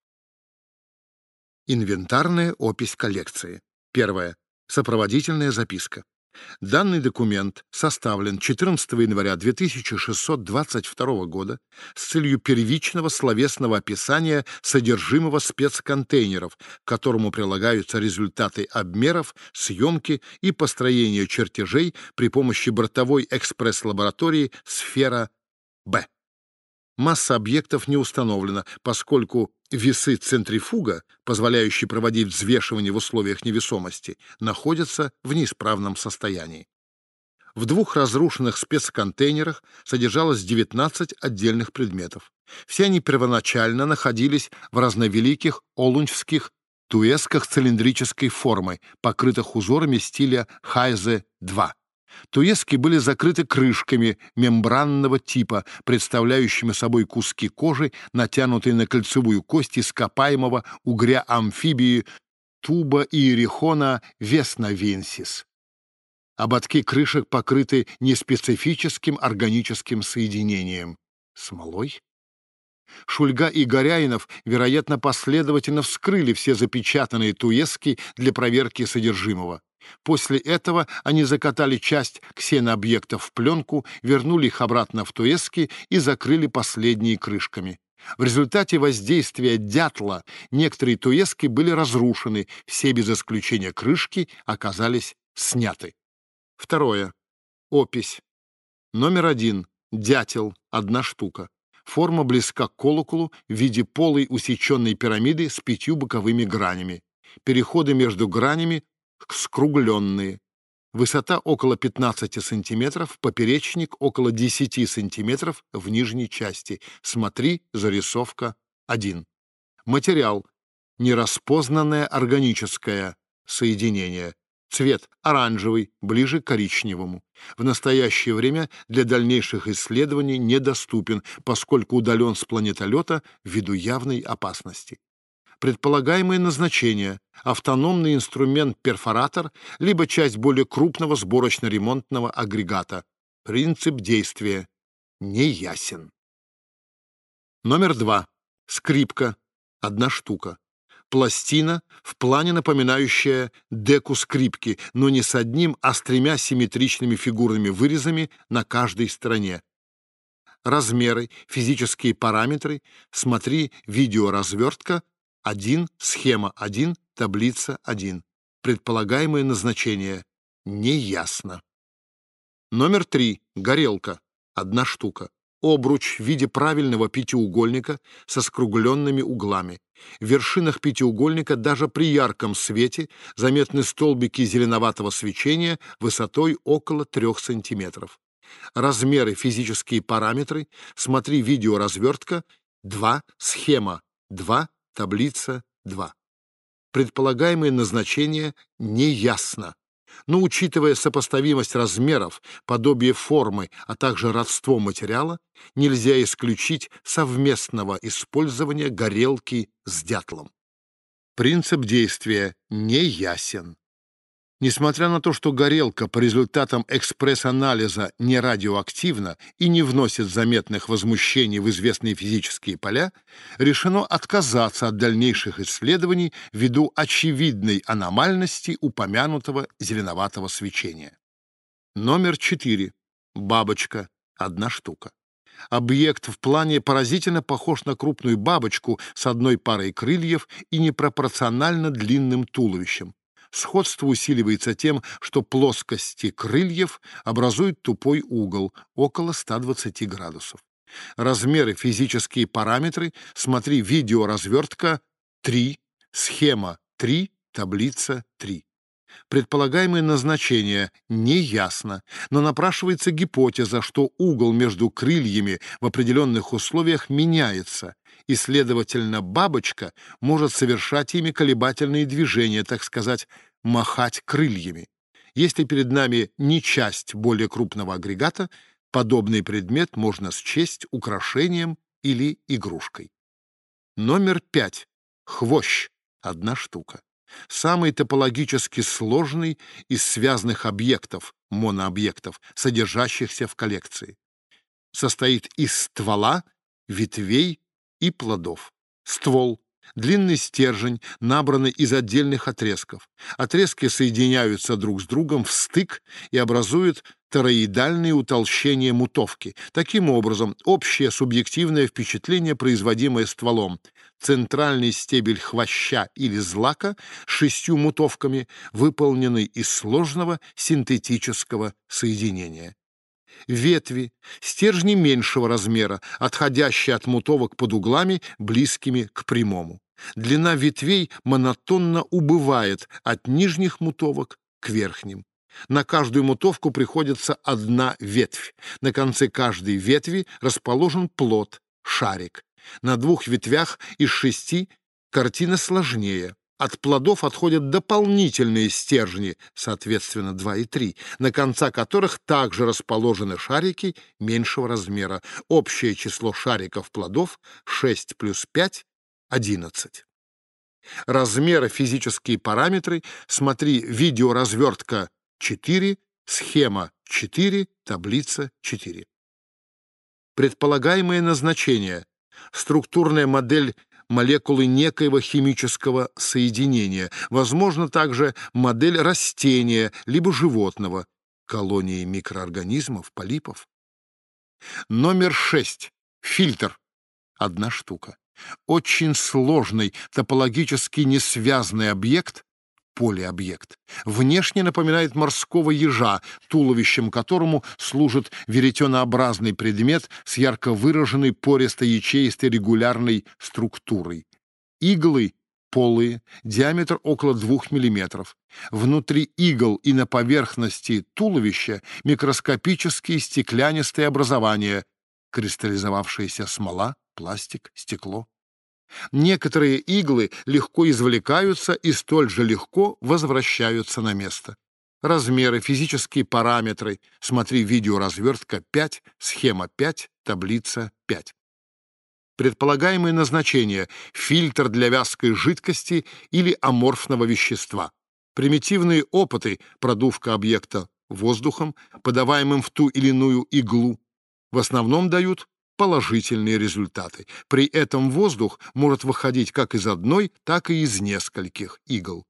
Инвентарная опись коллекции. Первое. Сопроводительная записка. Данный документ составлен 14 января 2622 года с целью первичного словесного описания содержимого спецконтейнеров, к которому прилагаются результаты обмеров, съемки и построения чертежей при помощи бортовой экспресс-лаборатории «Сфера Б». Масса объектов не установлена, поскольку весы центрифуга, позволяющие проводить взвешивание в условиях невесомости, находятся в неисправном состоянии. В двух разрушенных спецконтейнерах содержалось 19 отдельных предметов. Все они первоначально находились в разновеликих олунчских туесках цилиндрической формы, покрытых узорами стиля Хайзе-2. Туески были закрыты крышками мембранного типа, представляющими собой куски кожи, натянутые на кольцевую кость ископаемого угря амфибии туба иерихона весновенсис. Ободки крышек покрыты неспецифическим органическим соединением. Смолой? Шульга и Горяинов, вероятно, последовательно вскрыли все запечатанные туески для проверки содержимого. После этого они закатали часть ксенообъектов в пленку, вернули их обратно в туески и закрыли последние крышками. В результате воздействия дятла некоторые туески были разрушены, все без исключения крышки оказались сняты. Второе. Опись. Номер один. Дятел. Одна штука. Форма близка к колоколу в виде полой усеченной пирамиды с пятью боковыми гранями. Переходы между гранями скругленные. Высота около 15 сантиметров, поперечник около 10 сантиметров в нижней части. Смотри, зарисовка 1. Материал. Нераспознанное органическое соединение. Цвет оранжевый, ближе к коричневому. В настоящее время для дальнейших исследований недоступен, поскольку удален с планетолета ввиду явной опасности. Предполагаемое назначение – автономный инструмент-перфоратор, либо часть более крупного сборочно-ремонтного агрегата. Принцип действия неясен. Номер два. Скрипка. Одна штука пластина, в плане напоминающая деку скрипки, но не с одним, а с тремя симметричными фигурными вырезами на каждой стороне. Размеры, физические параметры, смотри видеоразвертка 1, схема 1, таблица 1. Предполагаемое назначение неясно. Номер 3. Горелка. Одна штука обруч в виде правильного пятиугольника со скругленными углами. В вершинах пятиугольника даже при ярком свете заметны столбики зеленоватого свечения высотой около 3 см. Размеры, физические параметры, смотри видеоразвертка 2, схема 2, таблица 2. Предполагаемое назначение неясно но, учитывая сопоставимость размеров, подобие формы, а также родство материала, нельзя исключить совместного использования горелки с дятлом. Принцип действия не ясен. Несмотря на то, что горелка по результатам экспресс-анализа не радиоактивна и не вносит заметных возмущений в известные физические поля, решено отказаться от дальнейших исследований ввиду очевидной аномальности упомянутого зеленоватого свечения. Номер 4. Бабочка. Одна штука. Объект в плане поразительно похож на крупную бабочку с одной парой крыльев и непропорционально длинным туловищем. Сходство усиливается тем, что плоскости крыльев образуют тупой угол около 120 градусов. Размеры, физические параметры, смотри видеоразвертка 3, схема 3, таблица 3. Предполагаемое назначение неясно, но напрашивается гипотеза, что угол между крыльями в определенных условиях меняется, и, следовательно, бабочка может совершать ими колебательные движения, так сказать, махать крыльями. Если перед нами не часть более крупного агрегата, подобный предмет можно счесть украшением или игрушкой. Номер пять. Хвощ. Одна штука. Самый топологически сложный из связанных объектов, монообъектов, содержащихся в коллекции. Состоит из ствола, ветвей и плодов. Ствол — длинный стержень, набранный из отдельных отрезков. Отрезки соединяются друг с другом в стык и образуют тороидальные утолщения мутовки. Таким образом, общее субъективное впечатление, производимое стволом, центральный стебель хвоща или злака с шестью мутовками, выполненный из сложного синтетического соединения. Ветви, стержни меньшего размера, отходящие от мутовок под углами, близкими к прямому. Длина ветвей монотонно убывает от нижних мутовок к верхним. На каждую мутовку приходится одна ветвь. На конце каждой ветви расположен плод, шарик. На двух ветвях из шести картина сложнее. От плодов отходят дополнительные стержни, соответственно, 2 и 3, на конца которых также расположены шарики меньшего размера. Общее число шариков плодов 6 плюс 5 — 11. Размеры, физические параметры. Смотри видеоразвертка 4, схема 4, таблица 4. Предполагаемое назначение. Структурная модель молекулы некоего химического соединения, возможно также модель растения либо животного, колонии микроорганизмов, полипов. Номер 6. Фильтр. Одна штука. Очень сложный, топологически несвязный объект, полиобъект. Внешне напоминает морского ежа, туловищем которому служит веретенообразный предмет с ярко выраженной пористо-ячеистой регулярной структурой. Иглы полые, диаметр около 2 мм. Внутри игл и на поверхности туловища микроскопические стеклянистые образования, кристаллизовавшаяся смола, пластик, стекло. Некоторые иглы легко извлекаются и столь же легко возвращаются на место. Размеры, физические параметры. Смотри видеоразвертка 5, схема 5, таблица 5. Предполагаемое назначение – фильтр для вязкой жидкости или аморфного вещества. Примитивные опыты, продувка объекта воздухом, подаваемым в ту или иную иглу, в основном дают положительные результаты. При этом воздух может выходить как из одной, так и из нескольких игл.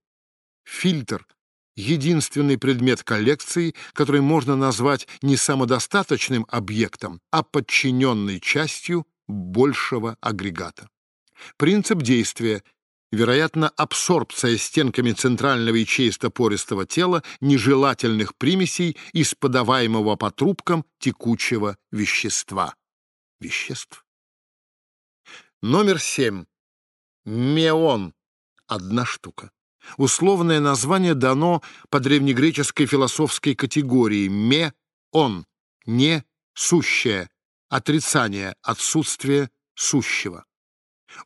Фильтр — единственный предмет коллекции, который можно назвать не самодостаточным объектом, а подчиненной частью большего агрегата. Принцип действия вероятно, абсорбция стенками центрального ячеисто-пористого тела нежелательных примесей из подаваемого по трубкам текучего вещества веществ. Номер семь. Меон. Одна штука. Условное название дано по древнегреческой философской категории «ме-он» — «не сущее», отрицание, отсутствие сущего.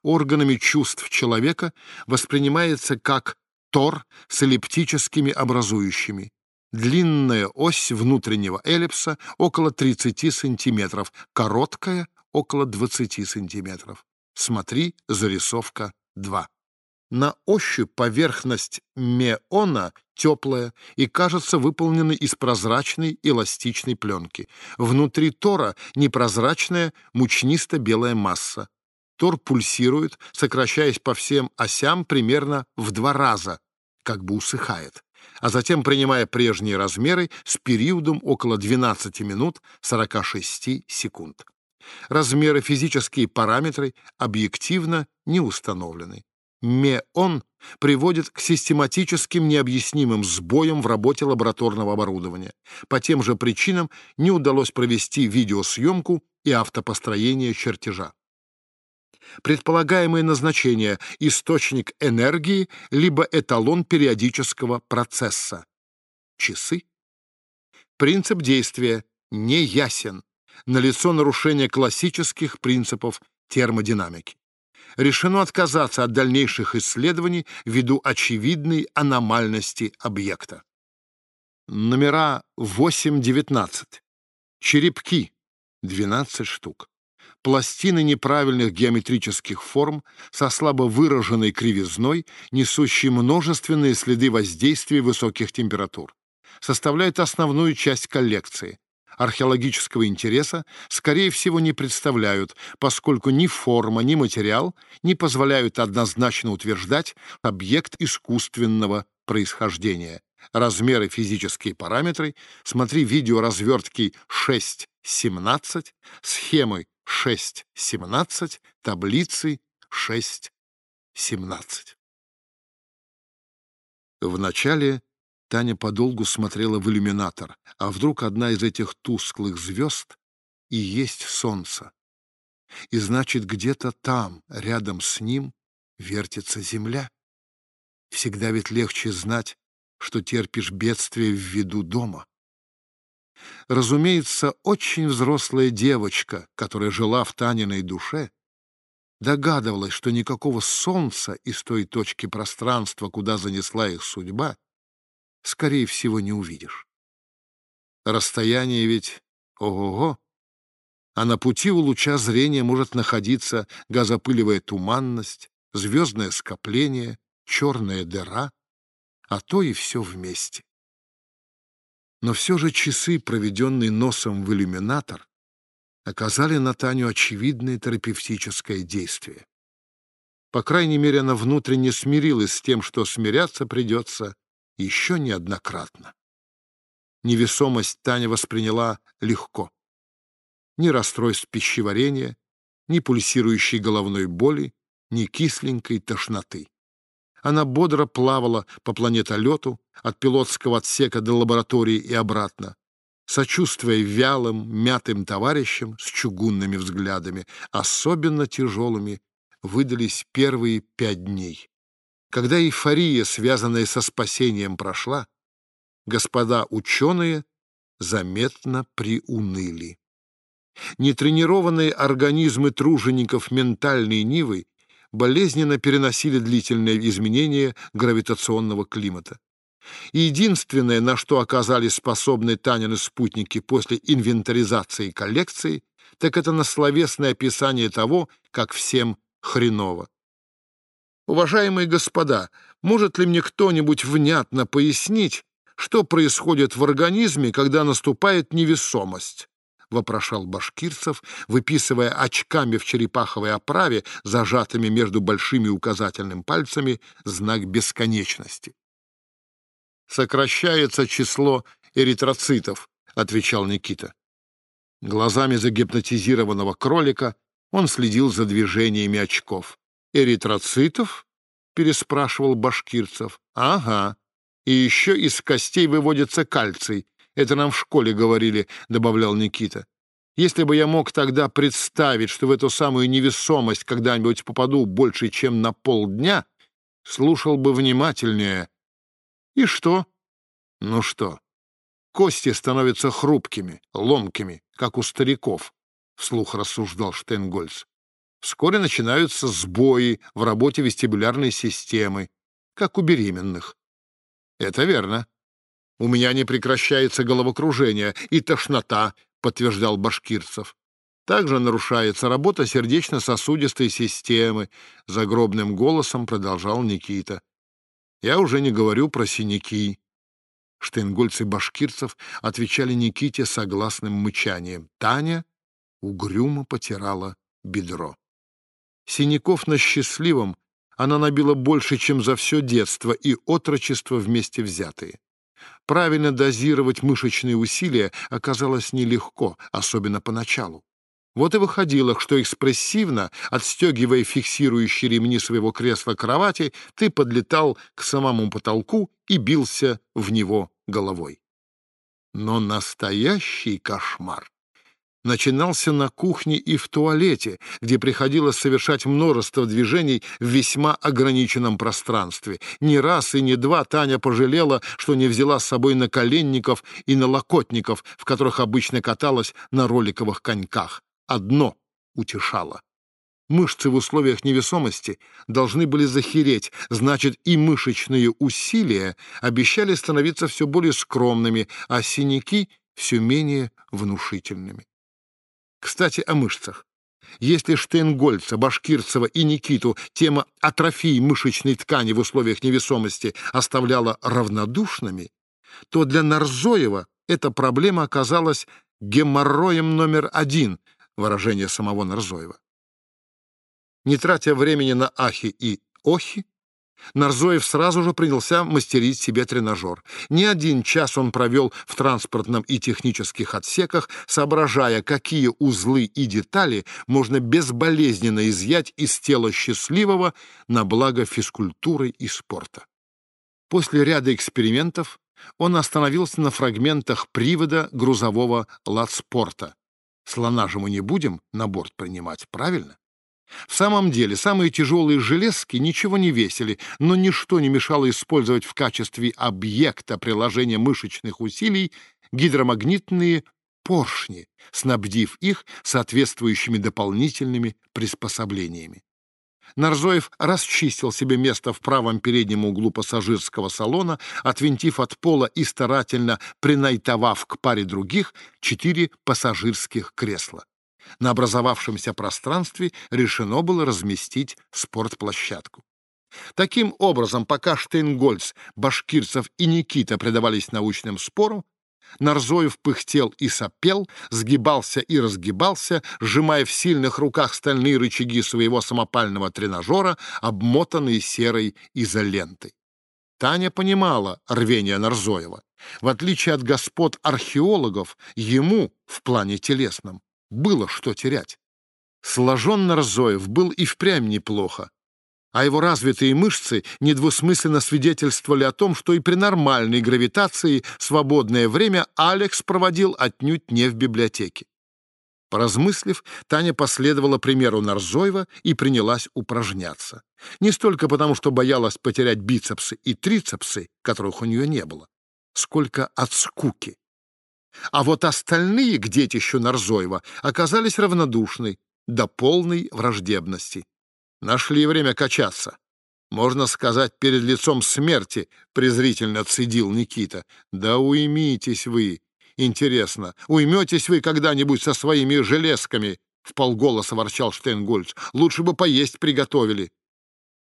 Органами чувств человека воспринимается как тор с эллиптическими образующими. Длинная ось внутреннего эллипса около 30 см, короткая — около 20 см. Смотри зарисовка 2. На ощупь поверхность меона теплая и кажется выполненной из прозрачной эластичной пленки. Внутри тора непрозрачная мучнисто-белая масса. Тор пульсирует, сокращаясь по всем осям примерно в два раза, как бы усыхает а затем принимая прежние размеры с периодом около 12 минут 46 секунд. Размеры физические параметры объективно не установлены. МЕОН приводит к систематическим необъяснимым сбоям в работе лабораторного оборудования. По тем же причинам не удалось провести видеосъемку и автопостроение чертежа предполагаемое назначение – источник энергии, либо эталон периодического процесса. Часы. Принцип действия не ясен. Налицо нарушение классических принципов термодинамики. Решено отказаться от дальнейших исследований ввиду очевидной аномальности объекта. Номера 8-19. Черепки — 12 штук пластины неправильных геометрических форм со слабо выраженной кривизной, несущие множественные следы воздействия высоких температур. Составляют основную часть коллекции. Археологического интереса, скорее всего, не представляют, поскольку ни форма, ни материал не позволяют однозначно утверждать объект искусственного происхождения. Размеры физические параметры смотри видеоразвертки 6.17, схемы 6.17, таблицы 6.17. В начале Таня подолгу смотрела в иллюминатор, а вдруг одна из этих тусклых звезд и есть солнце. И значит, где-то там, рядом с ним, вертится земля. Всегда ведь легче знать, что терпишь бедствие в виду дома. Разумеется, очень взрослая девочка, которая жила в Таниной душе, догадывалась, что никакого солнца из той точки пространства, куда занесла их судьба, скорее всего, не увидишь. Расстояние ведь ого-го, а на пути у луча зрения может находиться газопылевая туманность, звездное скопление, черная дыра, а то и все вместе. Но все же часы, проведенные носом в иллюминатор, оказали на Таню очевидное терапевтическое действие. По крайней мере, она внутренне смирилась с тем, что смиряться придется еще неоднократно. Невесомость Таня восприняла легко. Ни расстройств пищеварения, ни пульсирующей головной боли, ни кисленькой тошноты. Она бодро плавала по планетолету от пилотского отсека до лаборатории и обратно, сочувствуя вялым, мятым товарищам с чугунными взглядами. Особенно тяжелыми выдались первые пять дней. Когда эйфория, связанная со спасением, прошла, господа ученые заметно приуныли. Нетренированные организмы тружеников ментальной нивы болезненно переносили длительные изменения гравитационного климата. Единственное, на что оказались способны Танины спутники после инвентаризации коллекции, так это на словесное описание того, как всем хреново. Уважаемые господа, может ли мне кто-нибудь внятно пояснить, что происходит в организме, когда наступает невесомость? — вопрошал Башкирцев, выписывая очками в черепаховой оправе, зажатыми между большими указательным пальцами, знак бесконечности. «Сокращается число эритроцитов», — отвечал Никита. Глазами загипнотизированного кролика он следил за движениями очков. «Эритроцитов?» — переспрашивал Башкирцев. «Ага. И еще из костей выводится кальций. Это нам в школе говорили», — добавлял Никита. «Если бы я мог тогда представить, что в эту самую невесомость когда-нибудь попаду больше, чем на полдня, слушал бы внимательнее». «И что?» «Ну что?» «Кости становятся хрупкими, ломкими, как у стариков», — вслух рассуждал Штейнгольц. Вскоре начинаются сбои в работе вестибулярной системы, как у беременных. Это верно. У меня не прекращается головокружение и тошнота, подтверждал Башкирцев. Также нарушается работа сердечно-сосудистой системы, загробным голосом продолжал Никита. Я уже не говорю про синяки. Штейнгольц и Башкирцев отвечали Никите согласным мычанием. Таня угрюмо потирала бедро. Синяков на счастливом она набила больше, чем за все детство и отрочество вместе взятые. Правильно дозировать мышечные усилия оказалось нелегко, особенно поначалу. Вот и выходило, что экспрессивно, отстегивая фиксирующие ремни своего кресла кровати, ты подлетал к самому потолку и бился в него головой. Но настоящий кошмар начинался на кухне и в туалете, где приходилось совершать множество движений в весьма ограниченном пространстве. Ни раз и ни два Таня пожалела, что не взяла с собой наколенников и налокотников, в которых обычно каталась на роликовых коньках. Одно утешало. Мышцы в условиях невесомости должны были захереть, значит, и мышечные усилия обещали становиться все более скромными, а синяки — все менее внушительными. Кстати, о мышцах. Если Штейнгольца, Башкирцева и Никиту тема атрофии мышечной ткани в условиях невесомости оставляла равнодушными, то для Нарзоева эта проблема оказалась геморроем номер один, выражение самого Нарзоева. Не тратя времени на ахи и охи, Нарзоев сразу же принялся мастерить себе тренажер. Не один час он провел в транспортном и технических отсеках, соображая, какие узлы и детали можно безболезненно изъять из тела счастливого на благо физкультуры и спорта. После ряда экспериментов Он остановился на фрагментах привода грузового ладспорта. Слона же мы не будем на борт принимать, правильно? В самом деле, самые тяжелые железки ничего не весили, но ничто не мешало использовать в качестве объекта приложения мышечных усилий гидромагнитные поршни, снабдив их соответствующими дополнительными приспособлениями. Нарзоев расчистил себе место в правом переднем углу пассажирского салона, отвинтив от пола и старательно принайтовав к паре других четыре пассажирских кресла. На образовавшемся пространстве решено было разместить спортплощадку. Таким образом, пока Штейнгольц, Башкирцев и Никита предавались научным спорам, Нарзоев пыхтел и сопел, сгибался и разгибался, сжимая в сильных руках стальные рычаги своего самопального тренажера, обмотанные серой изолентой. Таня понимала рвение Нарзоева. В отличие от господ археологов, ему, в плане телесном, было что терять. Сложен Нарзоев был и впрямь неплохо, а его развитые мышцы недвусмысленно свидетельствовали о том, что и при нормальной гравитации свободное время Алекс проводил отнюдь не в библиотеке. Поразмыслив, Таня последовала примеру Нарзоева и принялась упражняться. Не столько потому, что боялась потерять бицепсы и трицепсы, которых у нее не было, сколько от скуки. А вот остальные к детищу Нарзоева оказались равнодушны до полной враждебности. Нашли время качаться. Можно сказать, перед лицом смерти, презрительно цедил Никита. Да уймитесь вы. Интересно, уйметесь вы когда-нибудь со своими железками? В полголоса ворчал Штейнгольц. Лучше бы поесть приготовили.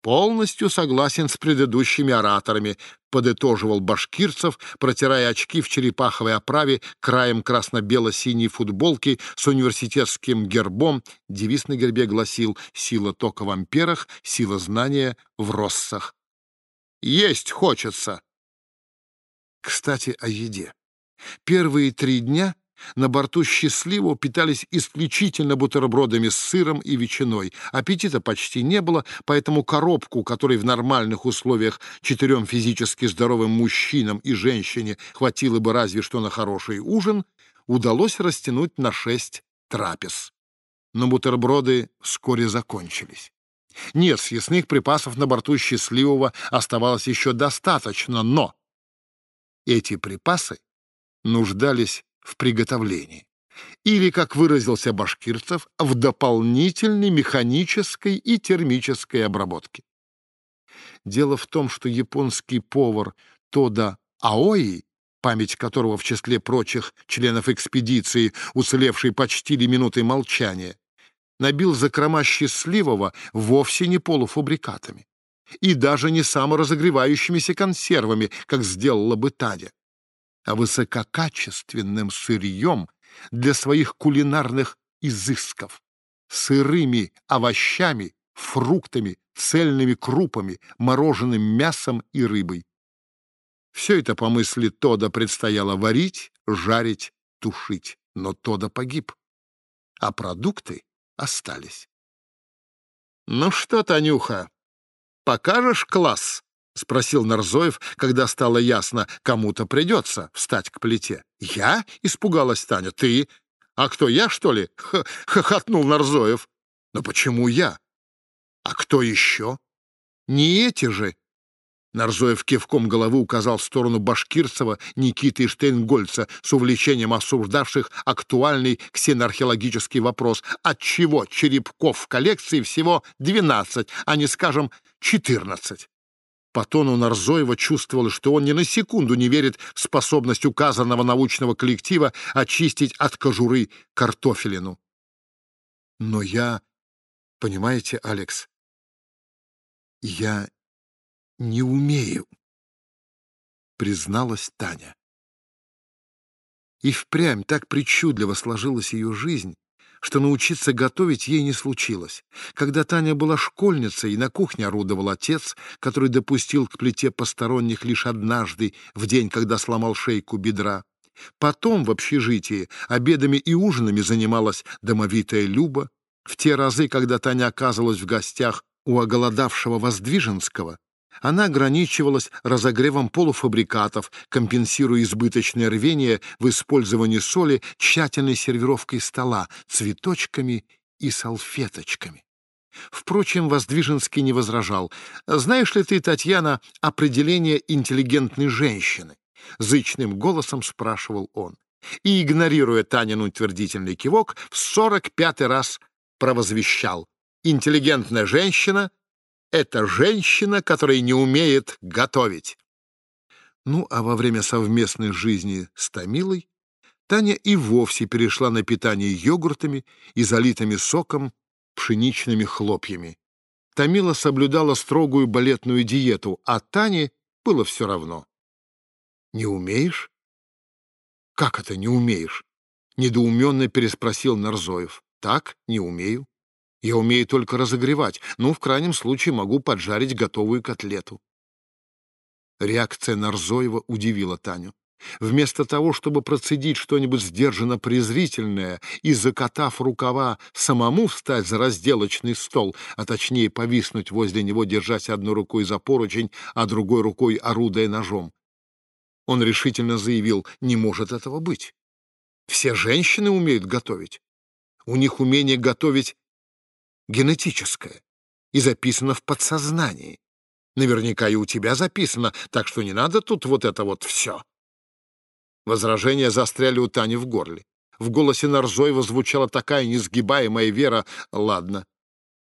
«Полностью согласен с предыдущими ораторами», — подытоживал Башкирцев, протирая очки в черепаховой оправе краем красно-бело-синей футболки с университетским гербом. Девиз на гербе гласил «Сила тока в амперах, сила знания в россах». «Есть хочется!» Кстати, о еде. Первые три дня на борту «Счастливого» питались исключительно бутербродами с сыром и ветчиной. Аппетита почти не было, поэтому коробку, которой в нормальных условиях четырем физически здоровым мужчинам и женщине хватило бы разве что на хороший ужин, удалось растянуть на шесть трапез. Но бутерброды вскоре закончились. Нет, съестных припасов на борту «Счастливого» оставалось еще достаточно, но эти припасы нуждались в приготовлении. Или, как выразился Башкирцев, в дополнительной механической и термической обработке. Дело в том, что японский повар Тода Аои, память которого в числе прочих членов экспедиции, уцелевшей почти минутой молчания, набил закрома счастливого вовсе не полуфабрикатами и даже не саморазогревающимися консервами, как сделала бы Тадя а высококачественным сырьем для своих кулинарных изысков, сырыми овощами, фруктами, цельными крупами, мороженым мясом и рыбой. Все это, по мысли Тода, предстояло варить, жарить, тушить, но Тода погиб, а продукты остались. «Ну что, Танюха, покажешь класс?» — спросил Нарзоев, когда стало ясно, кому-то придется встать к плите. «Я?» — испугалась Таня. «Ты? А кто, я, что ли?» — хохотнул Нарзоев. «Но почему я? А кто еще?» «Не эти же!» Нарзоев кивком головы указал в сторону Башкирцева, Никиты и Штейнгольца, с увлечением осуждавших актуальный ксеноархеологический вопрос. Отчего черепков в коллекции всего 12, а не, скажем, 14? По тону Нарзоева чувствовалось, что он ни на секунду не верит в способность указанного научного коллектива очистить от кожуры картофелину. Но я... Понимаете, Алекс, я не умею, призналась Таня. И впрямь так причудливо сложилась ее жизнь, что научиться готовить ей не случилось. Когда Таня была школьницей, и на кухне орудовал отец, который допустил к плите посторонних лишь однажды, в день, когда сломал шейку бедра. Потом в общежитии обедами и ужинами занималась домовитая Люба. В те разы, когда Таня оказывалась в гостях у оголодавшего Воздвиженского, Она ограничивалась разогревом полуфабрикатов, компенсируя избыточное рвение в использовании соли тщательной сервировкой стола, цветочками и салфеточками. Впрочем, Воздвиженский не возражал. «Знаешь ли ты, Татьяна, определение интеллигентной женщины?» Зычным голосом спрашивал он. И, игнорируя Танин утвердительный кивок, в сорок пятый раз провозвещал. «Интеллигентная женщина — это женщина, которая не умеет готовить». Ну, а во время совместной жизни с Томилой Таня и вовсе перешла на питание йогуртами и залитыми соком пшеничными хлопьями. Томила соблюдала строгую балетную диету, а Тане было все равно. «Не умеешь?» «Как это не умеешь?» — недоуменно переспросил Нарзоев. «Так, не умею. Я умею только разогревать, ну, в крайнем случае могу поджарить готовую котлету». Реакция Нарзоева удивила Таню. Вместо того, чтобы процедить что-нибудь сдержанно презрительное и, закатав рукава, самому встать за разделочный стол, а точнее повиснуть возле него, держась одной рукой за поручень, а другой рукой орудая ножом, он решительно заявил, не может этого быть. Все женщины умеют готовить. У них умение готовить генетическое и записано в подсознании. Наверняка и у тебя записано, так что не надо тут вот это вот все. Возражения застряли у Тани в горле. В голосе Нарзоева звучала такая несгибаемая вера. «Ладно,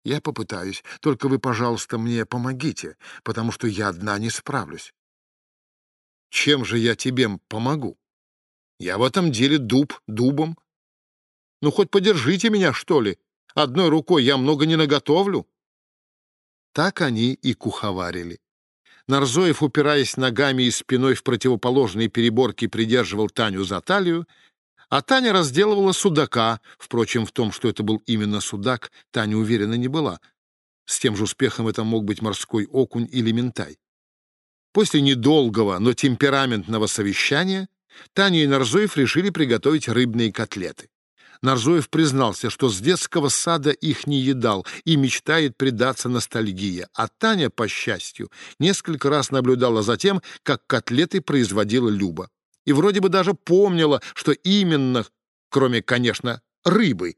я попытаюсь. Только вы, пожалуйста, мне помогите, потому что я одна не справлюсь». «Чем же я тебе помогу? Я в этом деле дуб дубом. Ну, хоть подержите меня, что ли. Одной рукой я много не наготовлю». Так они и куховарили. Нарзоев, упираясь ногами и спиной в противоположные переборки, придерживал Таню за талию, а Таня разделывала судака. Впрочем, в том, что это был именно судак, Таня уверена не была. С тем же успехом это мог быть морской окунь или ментай. После недолгого, но темпераментного совещания Таня и Нарзоев решили приготовить рыбные котлеты. Нарзоев признался, что с детского сада их не едал и мечтает предаться ностальгии, а Таня, по счастью, несколько раз наблюдала за тем, как котлеты производила Люба. И вроде бы даже помнила, что именно, кроме, конечно, рыбы,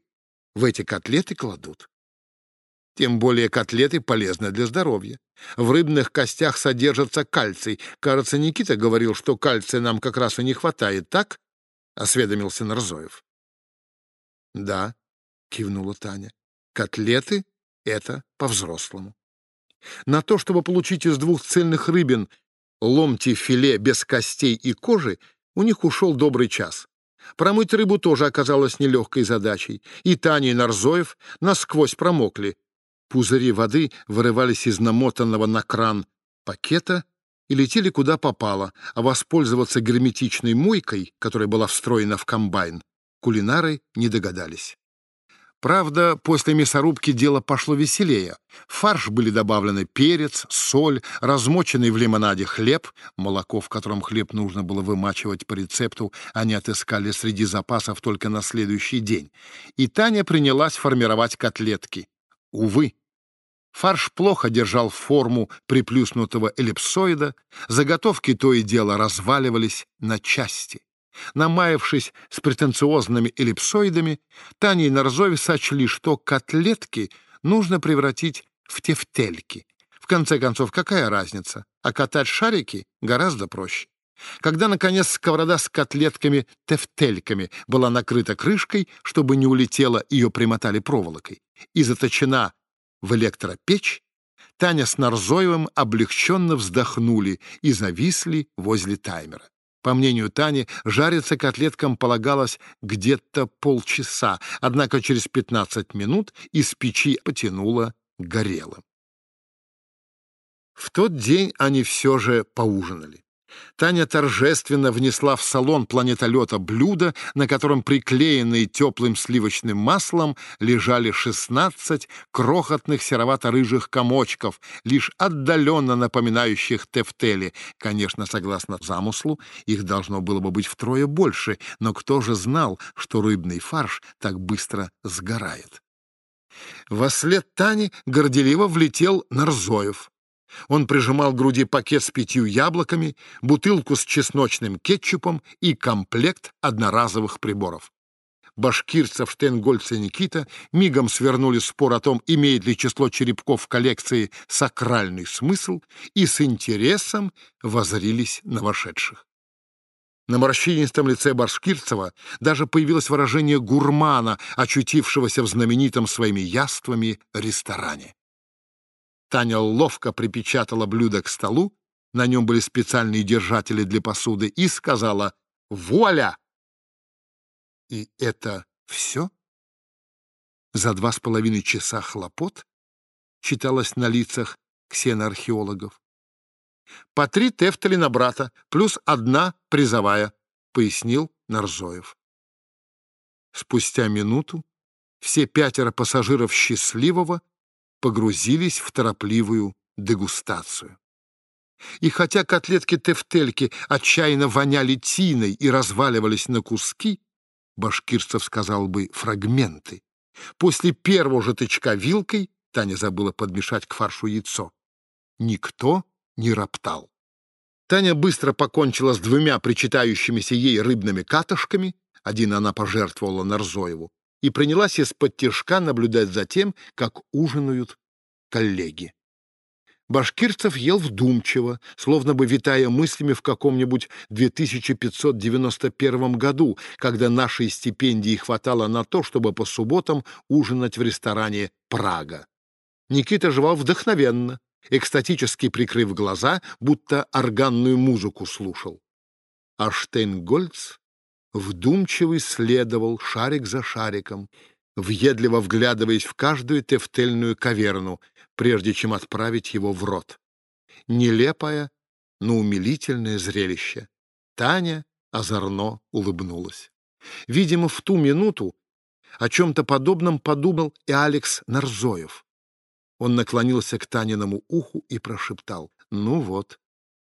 в эти котлеты кладут. Тем более котлеты полезны для здоровья. В рыбных костях содержится кальций. Кажется, Никита говорил, что кальция нам как раз и не хватает, так? — осведомился Нарзоев. «Да», — кивнула Таня, — «котлеты — это по-взрослому». На то, чтобы получить из двух цельных рыбин ломти филе без костей и кожи, у них ушел добрый час. Промыть рыбу тоже оказалось нелегкой задачей, и Таня и Нарзоев насквозь промокли. Пузыри воды вырывались из намотанного на кран пакета и летели куда попало, а воспользоваться герметичной мойкой, которая была встроена в комбайн, кулинары не догадались. Правда, после мясорубки дело пошло веселее. В фарш были добавлены перец, соль, размоченный в лимонаде хлеб, молоко, в котором хлеб нужно было вымачивать по рецепту, они отыскали среди запасов только на следующий день. И Таня принялась формировать котлетки. Увы, фарш плохо держал форму приплюснутого эллипсоида, заготовки то и дело разваливались на части. Намаявшись с претенциозными эллипсоидами, Таня и Нарзови сочли, что котлетки нужно превратить в тефтельки. В конце концов, какая разница? А катать шарики гораздо проще. Когда, наконец, сковорода с котлетками-тефтельками была накрыта крышкой, чтобы не улетела, ее примотали проволокой, и заточена в электропечь, Таня с Нарзоевым облегченно вздохнули и зависли возле таймера. По мнению Тани, жариться котлеткам полагалось где-то полчаса, однако через 15 минут из печи потянуло горелым. В тот день они все же поужинали. Таня торжественно внесла в салон планетолета блюдо, на котором приклеенные теплым сливочным маслом лежали 16 крохотных серовато-рыжих комочков, лишь отдаленно напоминающих тефтели. Конечно, согласно замыслу, их должно было бы быть втрое больше, но кто же знал, что рыбный фарш так быстро сгорает? Во след Тани горделиво влетел Нарзоев. Он прижимал к груди пакет с пятью яблоками, бутылку с чесночным кетчупом и комплект одноразовых приборов. Башкирцев, Штенгольц и Никита мигом свернули спор о том, имеет ли число черепков в коллекции сакральный смысл, и с интересом возрились на вошедших. На морщинистом лице Башкирцева даже появилось выражение гурмана, очутившегося в знаменитом своими яствами ресторане. Таня ловко припечатала блюдо к столу, на нем были специальные держатели для посуды, и сказала «Вуаля!». И это все? За два с половиной часа хлопот читалось на лицах ксеноархеологов. По три тефтели на брата, плюс одна призовая, пояснил Нарзоев. Спустя минуту все пятеро пассажиров счастливого погрузились в торопливую дегустацию. И хотя котлетки-тефтельки отчаянно воняли тиной и разваливались на куски, башкирцев сказал бы фрагменты, после первого же тычка вилкой Таня забыла подмешать к фаршу яйцо. Никто не роптал. Таня быстро покончила с двумя причитающимися ей рыбными катышками, один она пожертвовала Нарзоеву, и принялась из-под тяжка наблюдать за тем, как ужинают коллеги. Башкирцев ел вдумчиво, словно бы витая мыслями в каком-нибудь 2591 году, когда нашей стипендии хватало на то, чтобы по субботам ужинать в ресторане «Прага». Никита жевал вдохновенно, экстатически прикрыв глаза, будто органную музыку слушал. А Штейнгольц вдумчиво исследовал шарик за шариком, въедливо вглядываясь в каждую тефтельную каверну, прежде чем отправить его в рот. Нелепое, но умилительное зрелище. Таня озорно улыбнулась. Видимо, в ту минуту о чем-то подобном подумал и Алекс Нарзоев. Он наклонился к Таниному уху и прошептал. «Ну вот,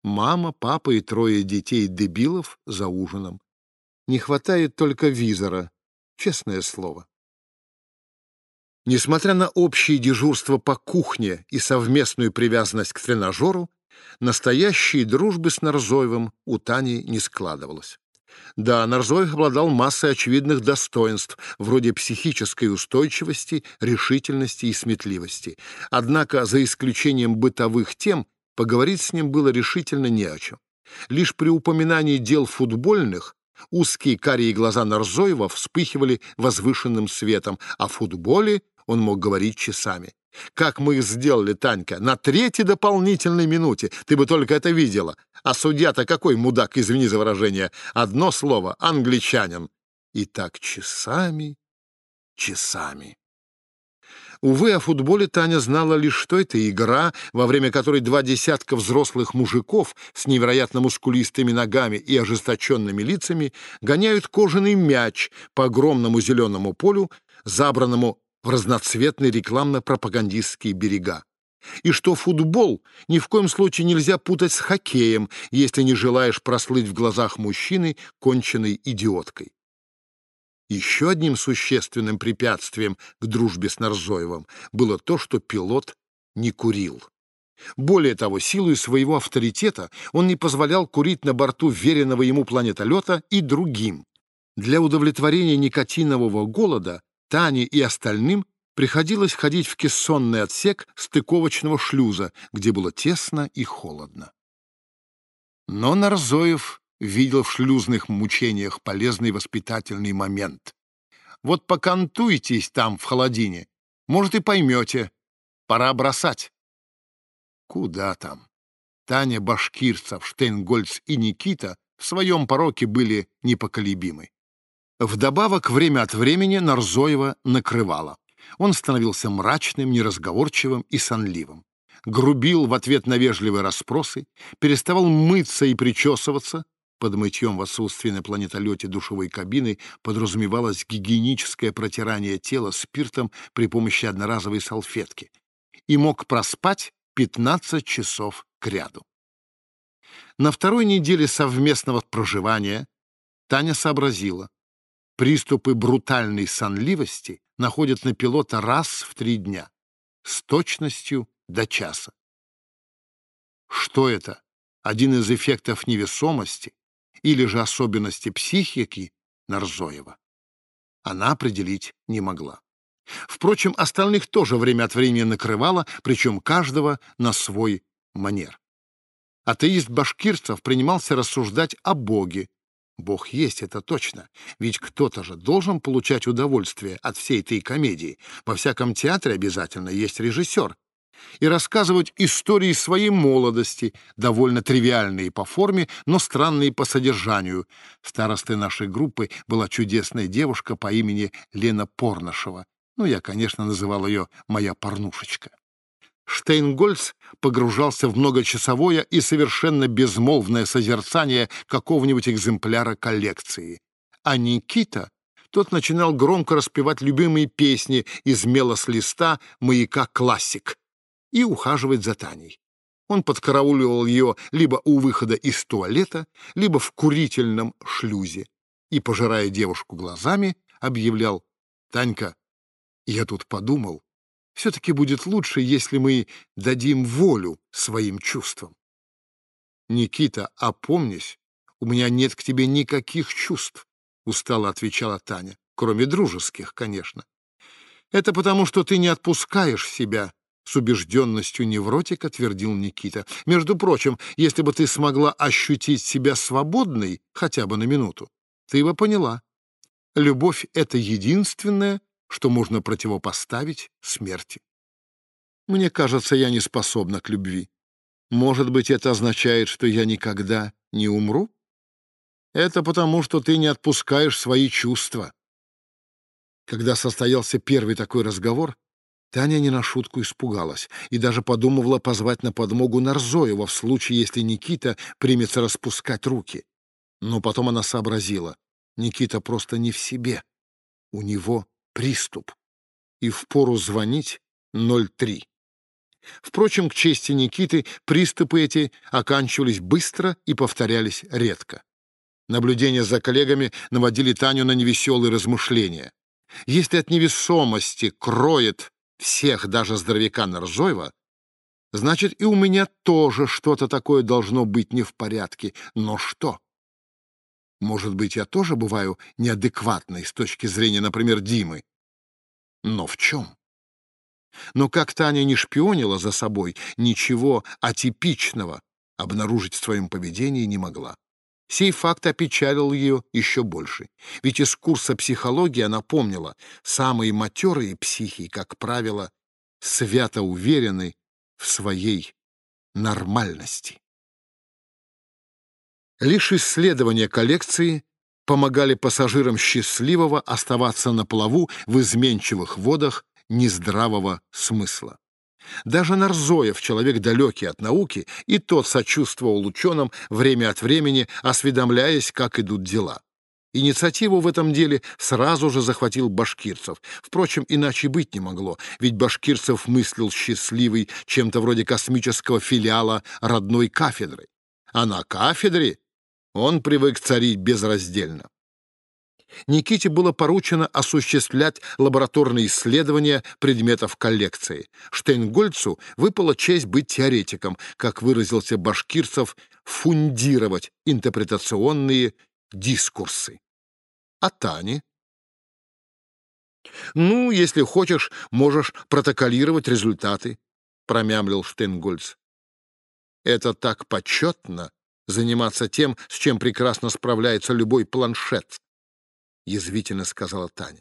мама, папа и трое детей-дебилов за ужином. Не хватает только визора, честное слово. Несмотря на общее дежурство по кухне и совместную привязанность к тренажеру, настоящей дружбы с Нарзоевым у Тани не складывалось. Да, Нарзоев обладал массой очевидных достоинств, вроде психической устойчивости, решительности и сметливости. Однако, за исключением бытовых тем, поговорить с ним было решительно не о чем. Лишь при упоминании дел футбольных Узкие карие глаза Нарзоева вспыхивали возвышенным светом, о футболе он мог говорить часами. «Как мы их сделали, Танька, на третьей дополнительной минуте! Ты бы только это видела! А судья-то какой мудак, извини за выражение! Одно слово — англичанин!» И так часами, часами. Увы, о футболе Таня знала лишь, что это игра, во время которой два десятка взрослых мужиков с невероятно мускулистыми ногами и ожесточенными лицами гоняют кожаный мяч по огромному зеленому полю, забранному в разноцветные рекламно-пропагандистские берега. И что футбол ни в коем случае нельзя путать с хоккеем, если не желаешь прослыть в глазах мужчины конченной идиоткой. Еще одним существенным препятствием к дружбе с Нарзоевым было то, что пилот не курил. Более того, силой своего авторитета он не позволял курить на борту веренного ему планетолета и другим. Для удовлетворения никотинового голода Тане и остальным приходилось ходить в кессонный отсек стыковочного шлюза, где было тесно и холодно. Но Нарзоев видел в шлюзных мучениях полезный воспитательный момент. Вот покантуйтесь там, в холодине, может, и поймете. Пора бросать. Куда там? Таня Башкирцев, Штейнгольц и Никита в своем пороке были непоколебимы. Вдобавок, время от времени Нарзоева накрывало. Он становился мрачным, неразговорчивым и сонливым. Грубил в ответ на вежливые расспросы, переставал мыться и причесываться, под мытьем в отсутствии на планетолете душевой кабины подразумевалось гигиеническое протирание тела спиртом при помощи одноразовой салфетки и мог проспать 15 часов кряду. На второй неделе совместного проживания Таня сообразила, приступы брутальной сонливости находят на пилота раз в три дня с точностью до часа. Что это? Один из эффектов невесомости или же особенности психики Нарзоева? Она определить не могла. Впрочем, остальных тоже время от времени накрывало, причем каждого на свой манер. Атеист башкирцев принимался рассуждать о Боге. Бог есть, это точно. Ведь кто-то же должен получать удовольствие от всей этой комедии. Во всяком театре обязательно есть режиссер. И рассказывать истории своей молодости, довольно тривиальные по форме, но странные по содержанию. Старостой нашей группы была чудесная девушка по имени Лена Порношева. Ну, я, конечно, называл ее «моя порнушечка». Штейнгольц погружался в многочасовое и совершенно безмолвное созерцание какого-нибудь экземпляра коллекции. А Никита, тот начинал громко распевать любимые песни из мела с листа «Маяка классик» и ухаживать за Таней. Он подкарауливал ее либо у выхода из туалета, либо в курительном шлюзе и, пожирая девушку глазами, объявлял «Танька, я тут подумал, все-таки будет лучше, если мы дадим волю своим чувствам. Никита, опомнись, у меня нет к тебе никаких чувств, устало отвечала Таня, кроме дружеских, конечно. Это потому, что ты не отпускаешь себя, с убежденностью невротика твердил Никита. Между прочим, если бы ты смогла ощутить себя свободной хотя бы на минуту, ты бы поняла. Любовь — это единственное, что можно противопоставить смерти. Мне кажется, я не способна к любви. Может быть, это означает, что я никогда не умру? Это потому, что ты не отпускаешь свои чувства. Когда состоялся первый такой разговор, Таня не на шутку испугалась и даже подумывала позвать на подмогу Нарзоева в случае, если Никита примется распускать руки. Но потом она сообразила. Никита просто не в себе. У него приступ, и впору звонить 03. Впрочем, к чести Никиты, приступы эти оканчивались быстро и повторялись редко. Наблюдения за коллегами наводили Таню на невеселые размышления. Если от невесомости кроет всех, даже здоровяка Нарзоева, значит, и у меня тоже что-то такое должно быть не в порядке. Но что? Может быть, я тоже бываю неадекватной с точки зрения, например, Димы. Но в чем? Но как Таня не шпионила за собой, ничего атипичного обнаружить в своем поведении не могла. Сей факт опечалил ее еще больше. Ведь из курса психологии она помнила, самые матерые психи, как правило, свято уверены в своей нормальности. Лишь исследования коллекции помогали пассажирам счастливого оставаться на плаву в изменчивых водах нездравого смысла. Даже Нарзоев, человек далекий от науки, и тот сочувствовал ученым время от времени, осведомляясь, как идут дела. Инициативу в этом деле сразу же захватил Башкирцев. Впрочем, иначе быть не могло, ведь Башкирцев мыслил счастливый чем-то вроде космического филиала родной кафедры. А на кафедре он привык царить безраздельно. Никите было поручено осуществлять лабораторные исследования предметов коллекции. Штейнгольцу выпала честь быть теоретиком, как выразился Башкирцев, фундировать интерпретационные дискурсы. А Тане? «Ну, если хочешь, можешь протоколировать результаты», — промямлил Штейнгольц. «Это так почетно заниматься тем, с чем прекрасно справляется любой планшет», — язвительно сказала Таня.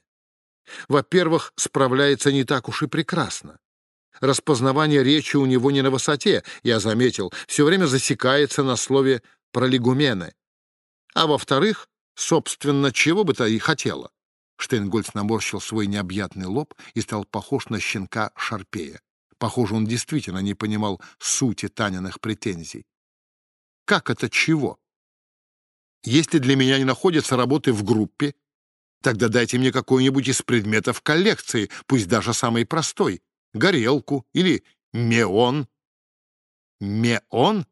«Во-первых, справляется не так уж и прекрасно. Распознавание речи у него не на высоте, я заметил, все время засекается на слове «пролегумены». А во-вторых, собственно, чего бы то и хотела. Штейнгольц наморщил свой необъятный лоб и стал похож на щенка Шарпея. Похоже, он действительно не понимал сути Таниных претензий. Как это чего? Если для меня не находятся работы в группе, тогда дайте мне какой-нибудь из предметов коллекции, пусть даже самый простой, горелку или меон. Меон?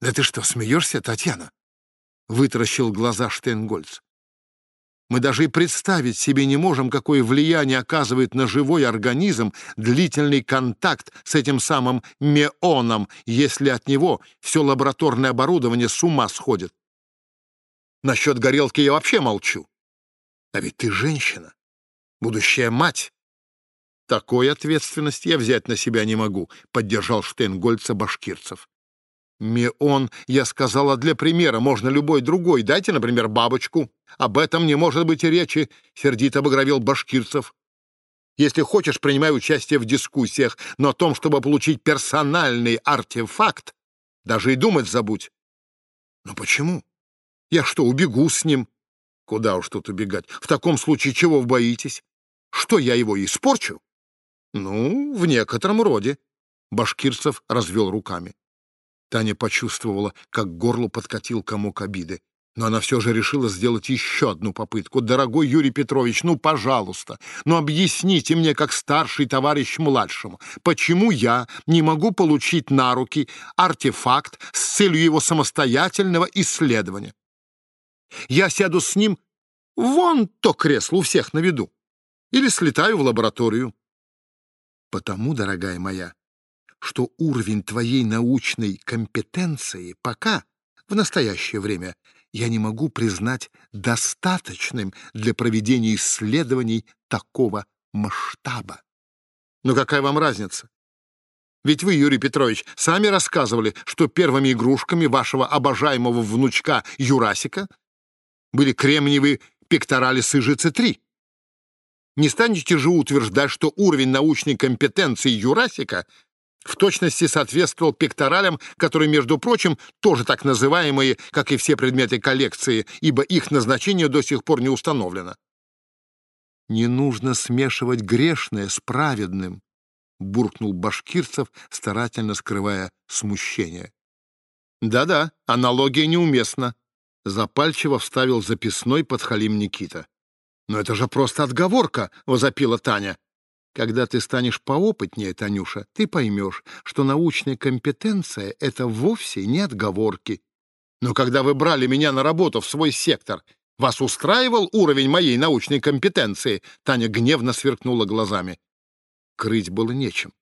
Да ты что, смеешься, Татьяна? Вытаращил глаза Штейнгольц. Мы даже и представить себе не можем, какое влияние оказывает на живой организм длительный контакт с этим самым меоном, если от него все лабораторное оборудование с ума сходит. Насчет горелки я вообще молчу. А ведь ты женщина, будущая мать. Такой ответственности я взять на себя не могу, поддержал Штейнгольца башкирцев. Меон, я сказала для примера, можно любой другой. Дайте, например, бабочку. Об этом не может быть и речи, сердито обогровил башкирцев. Если хочешь, принимай участие в дискуссиях, но о том, чтобы получить персональный артефакт, даже и думать забудь. Но почему? Я что, убегу с ним? Куда уж тут убегать? В таком случае чего вы боитесь? Что, я его испорчу? Ну, в некотором роде. Башкирцев развел руками. Таня почувствовала, как к горлу подкатил комок обиды. Но она все же решила сделать еще одну попытку. «Дорогой Юрий Петрович, ну, пожалуйста, ну, объясните мне, как старший товарищ младшему, почему я не могу получить на руки артефакт с целью его самостоятельного исследования? Я сяду с ним вон то кресло у всех на виду или слетаю в лабораторию. Потому, дорогая моя, что уровень твоей научной компетенции пока, в настоящее время, я не могу признать достаточным для проведения исследований такого масштаба. Но какая вам разница? Ведь вы, Юрий Петрович, сами рассказывали, что первыми игрушками вашего обожаемого внучка Юрасика были кремниевые пекторали Сыжицы-3. Не станете же утверждать, что уровень научной компетенции Юрасика в точности соответствовал пекторалям, которые, между прочим, тоже так называемые, как и все предметы коллекции, ибо их назначение до сих пор не установлено. «Не нужно смешивать грешное с праведным», — буркнул Башкирцев, старательно скрывая смущение. «Да-да, аналогия неуместна», — запальчиво вставил записной подхалим Никита. «Но это же просто отговорка!» — возопила Таня. Когда ты станешь поопытнее, Танюша, ты поймешь, что научная компетенция — это вовсе не отговорки. Но когда вы брали меня на работу в свой сектор, вас устраивал уровень моей научной компетенции? Таня гневно сверкнула глазами. Крыть было нечем.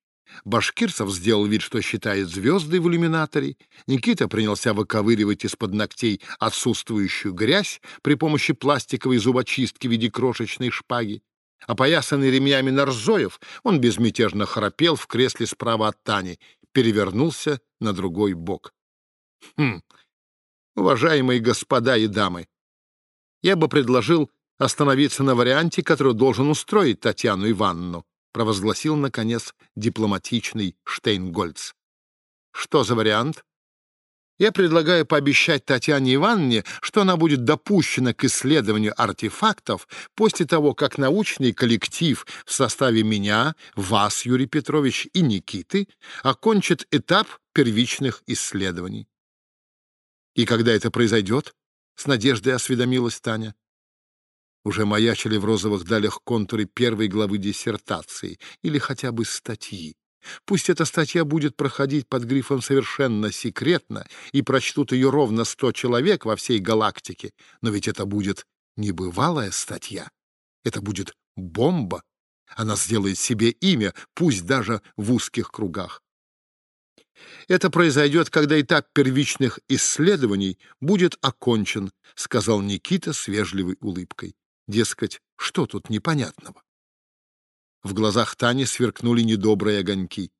Башкирцев сделал вид, что считает звезды в иллюминаторе. Никита принялся выковыривать из-под ногтей отсутствующую грязь при помощи пластиковой зубочистки в виде крошечной шпаги. Опоясанный ремнями Нарзоев, он безмятежно храпел в кресле справа от Тани, перевернулся на другой бок. Хм, уважаемые господа и дамы, я бы предложил остановиться на варианте, который должен устроить Татьяну Ивановну, провозгласил, наконец, дипломатичный Штейнгольц. Что за вариант? Я предлагаю пообещать Татьяне Ивановне, что она будет допущена к исследованию артефактов после того, как научный коллектив в составе меня, вас, Юрий Петрович, и Никиты окончит этап первичных исследований. И когда это произойдет? С надеждой осведомилась Таня. Уже маячили в розовых далях контуры первой главы диссертации или хотя бы статьи. Пусть эта статья будет проходить под грифом совершенно секретно, и прочтут ее ровно сто человек во всей галактике, но ведь это будет небывалая статья. Это будет бомба. Она сделает себе имя, пусть даже в узких кругах. Это произойдет, когда этап первичных исследований будет окончен, сказал Никита с вежливой улыбкой. Дескать, что тут непонятного? В глазах Тани сверкнули недобрые огоньки.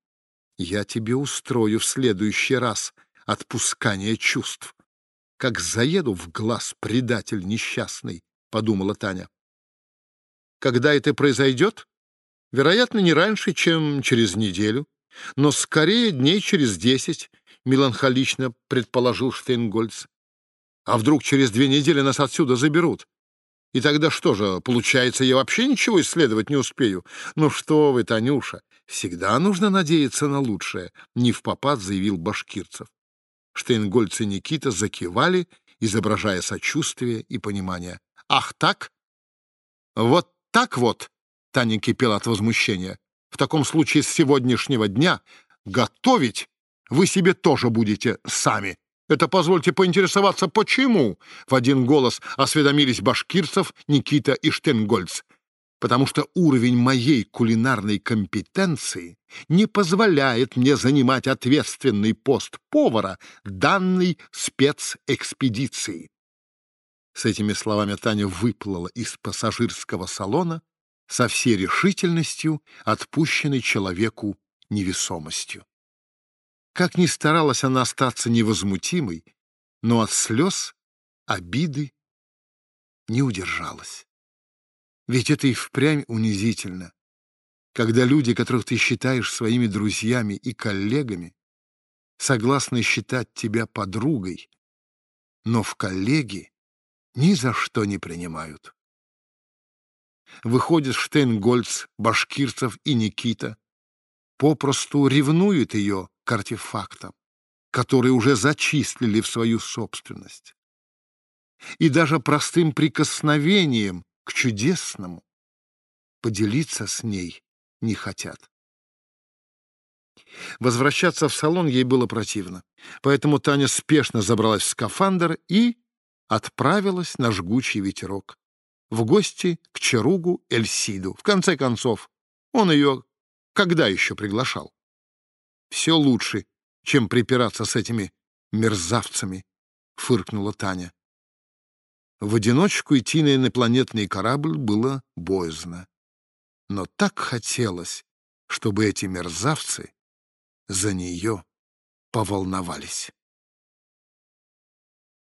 «Я тебе устрою в следующий раз отпускание чувств. Как заеду в глаз предатель несчастный», — подумала Таня. «Когда это произойдет? Вероятно, не раньше, чем через неделю, но скорее дней через десять», — меланхолично предположил Штейнгольц. «А вдруг через две недели нас отсюда заберут? И тогда что же, получается, я вообще ничего исследовать не успею? Ну что вы, Танюша, всегда нужно надеяться на лучшее, не в попад заявил Башкирцев. Штейнгольц и Никита закивали, изображая сочувствие и понимание. Ах так? Вот так вот, Таня кипела от возмущения. В таком случае с сегодняшнего дня готовить вы себе тоже будете сами. Это позвольте поинтересоваться, почему?» В один голос осведомились башкирцев Никита и Штенгольц. «Потому что уровень моей кулинарной компетенции не позволяет мне занимать ответственный пост повара данной спецэкспедиции». С этими словами Таня выплыла из пассажирского салона со всей решительностью, отпущенной человеку невесомостью. Как ни старалась она остаться невозмутимой, но от слез, обиды не удержалась. Ведь это и впрямь унизительно, когда люди, которых ты считаешь своими друзьями и коллегами, согласны считать тебя подругой, но в коллеги ни за что не принимают. Выходит, Штейнгольц, Башкирцев и Никита попросту ревнуют ее к артефактам, которые уже зачислили в свою собственность. И даже простым прикосновением к чудесному поделиться с ней не хотят. Возвращаться в салон ей было противно, поэтому Таня спешно забралась в скафандр и отправилась на жгучий ветерок в гости к Чаругу Эльсиду. В конце концов, он ее когда еще приглашал? Все лучше, чем припираться с этими мерзавцами, — фыркнула Таня. В одиночку идти на инопланетный корабль было боязно. Но так хотелось, чтобы эти мерзавцы за нее поволновались.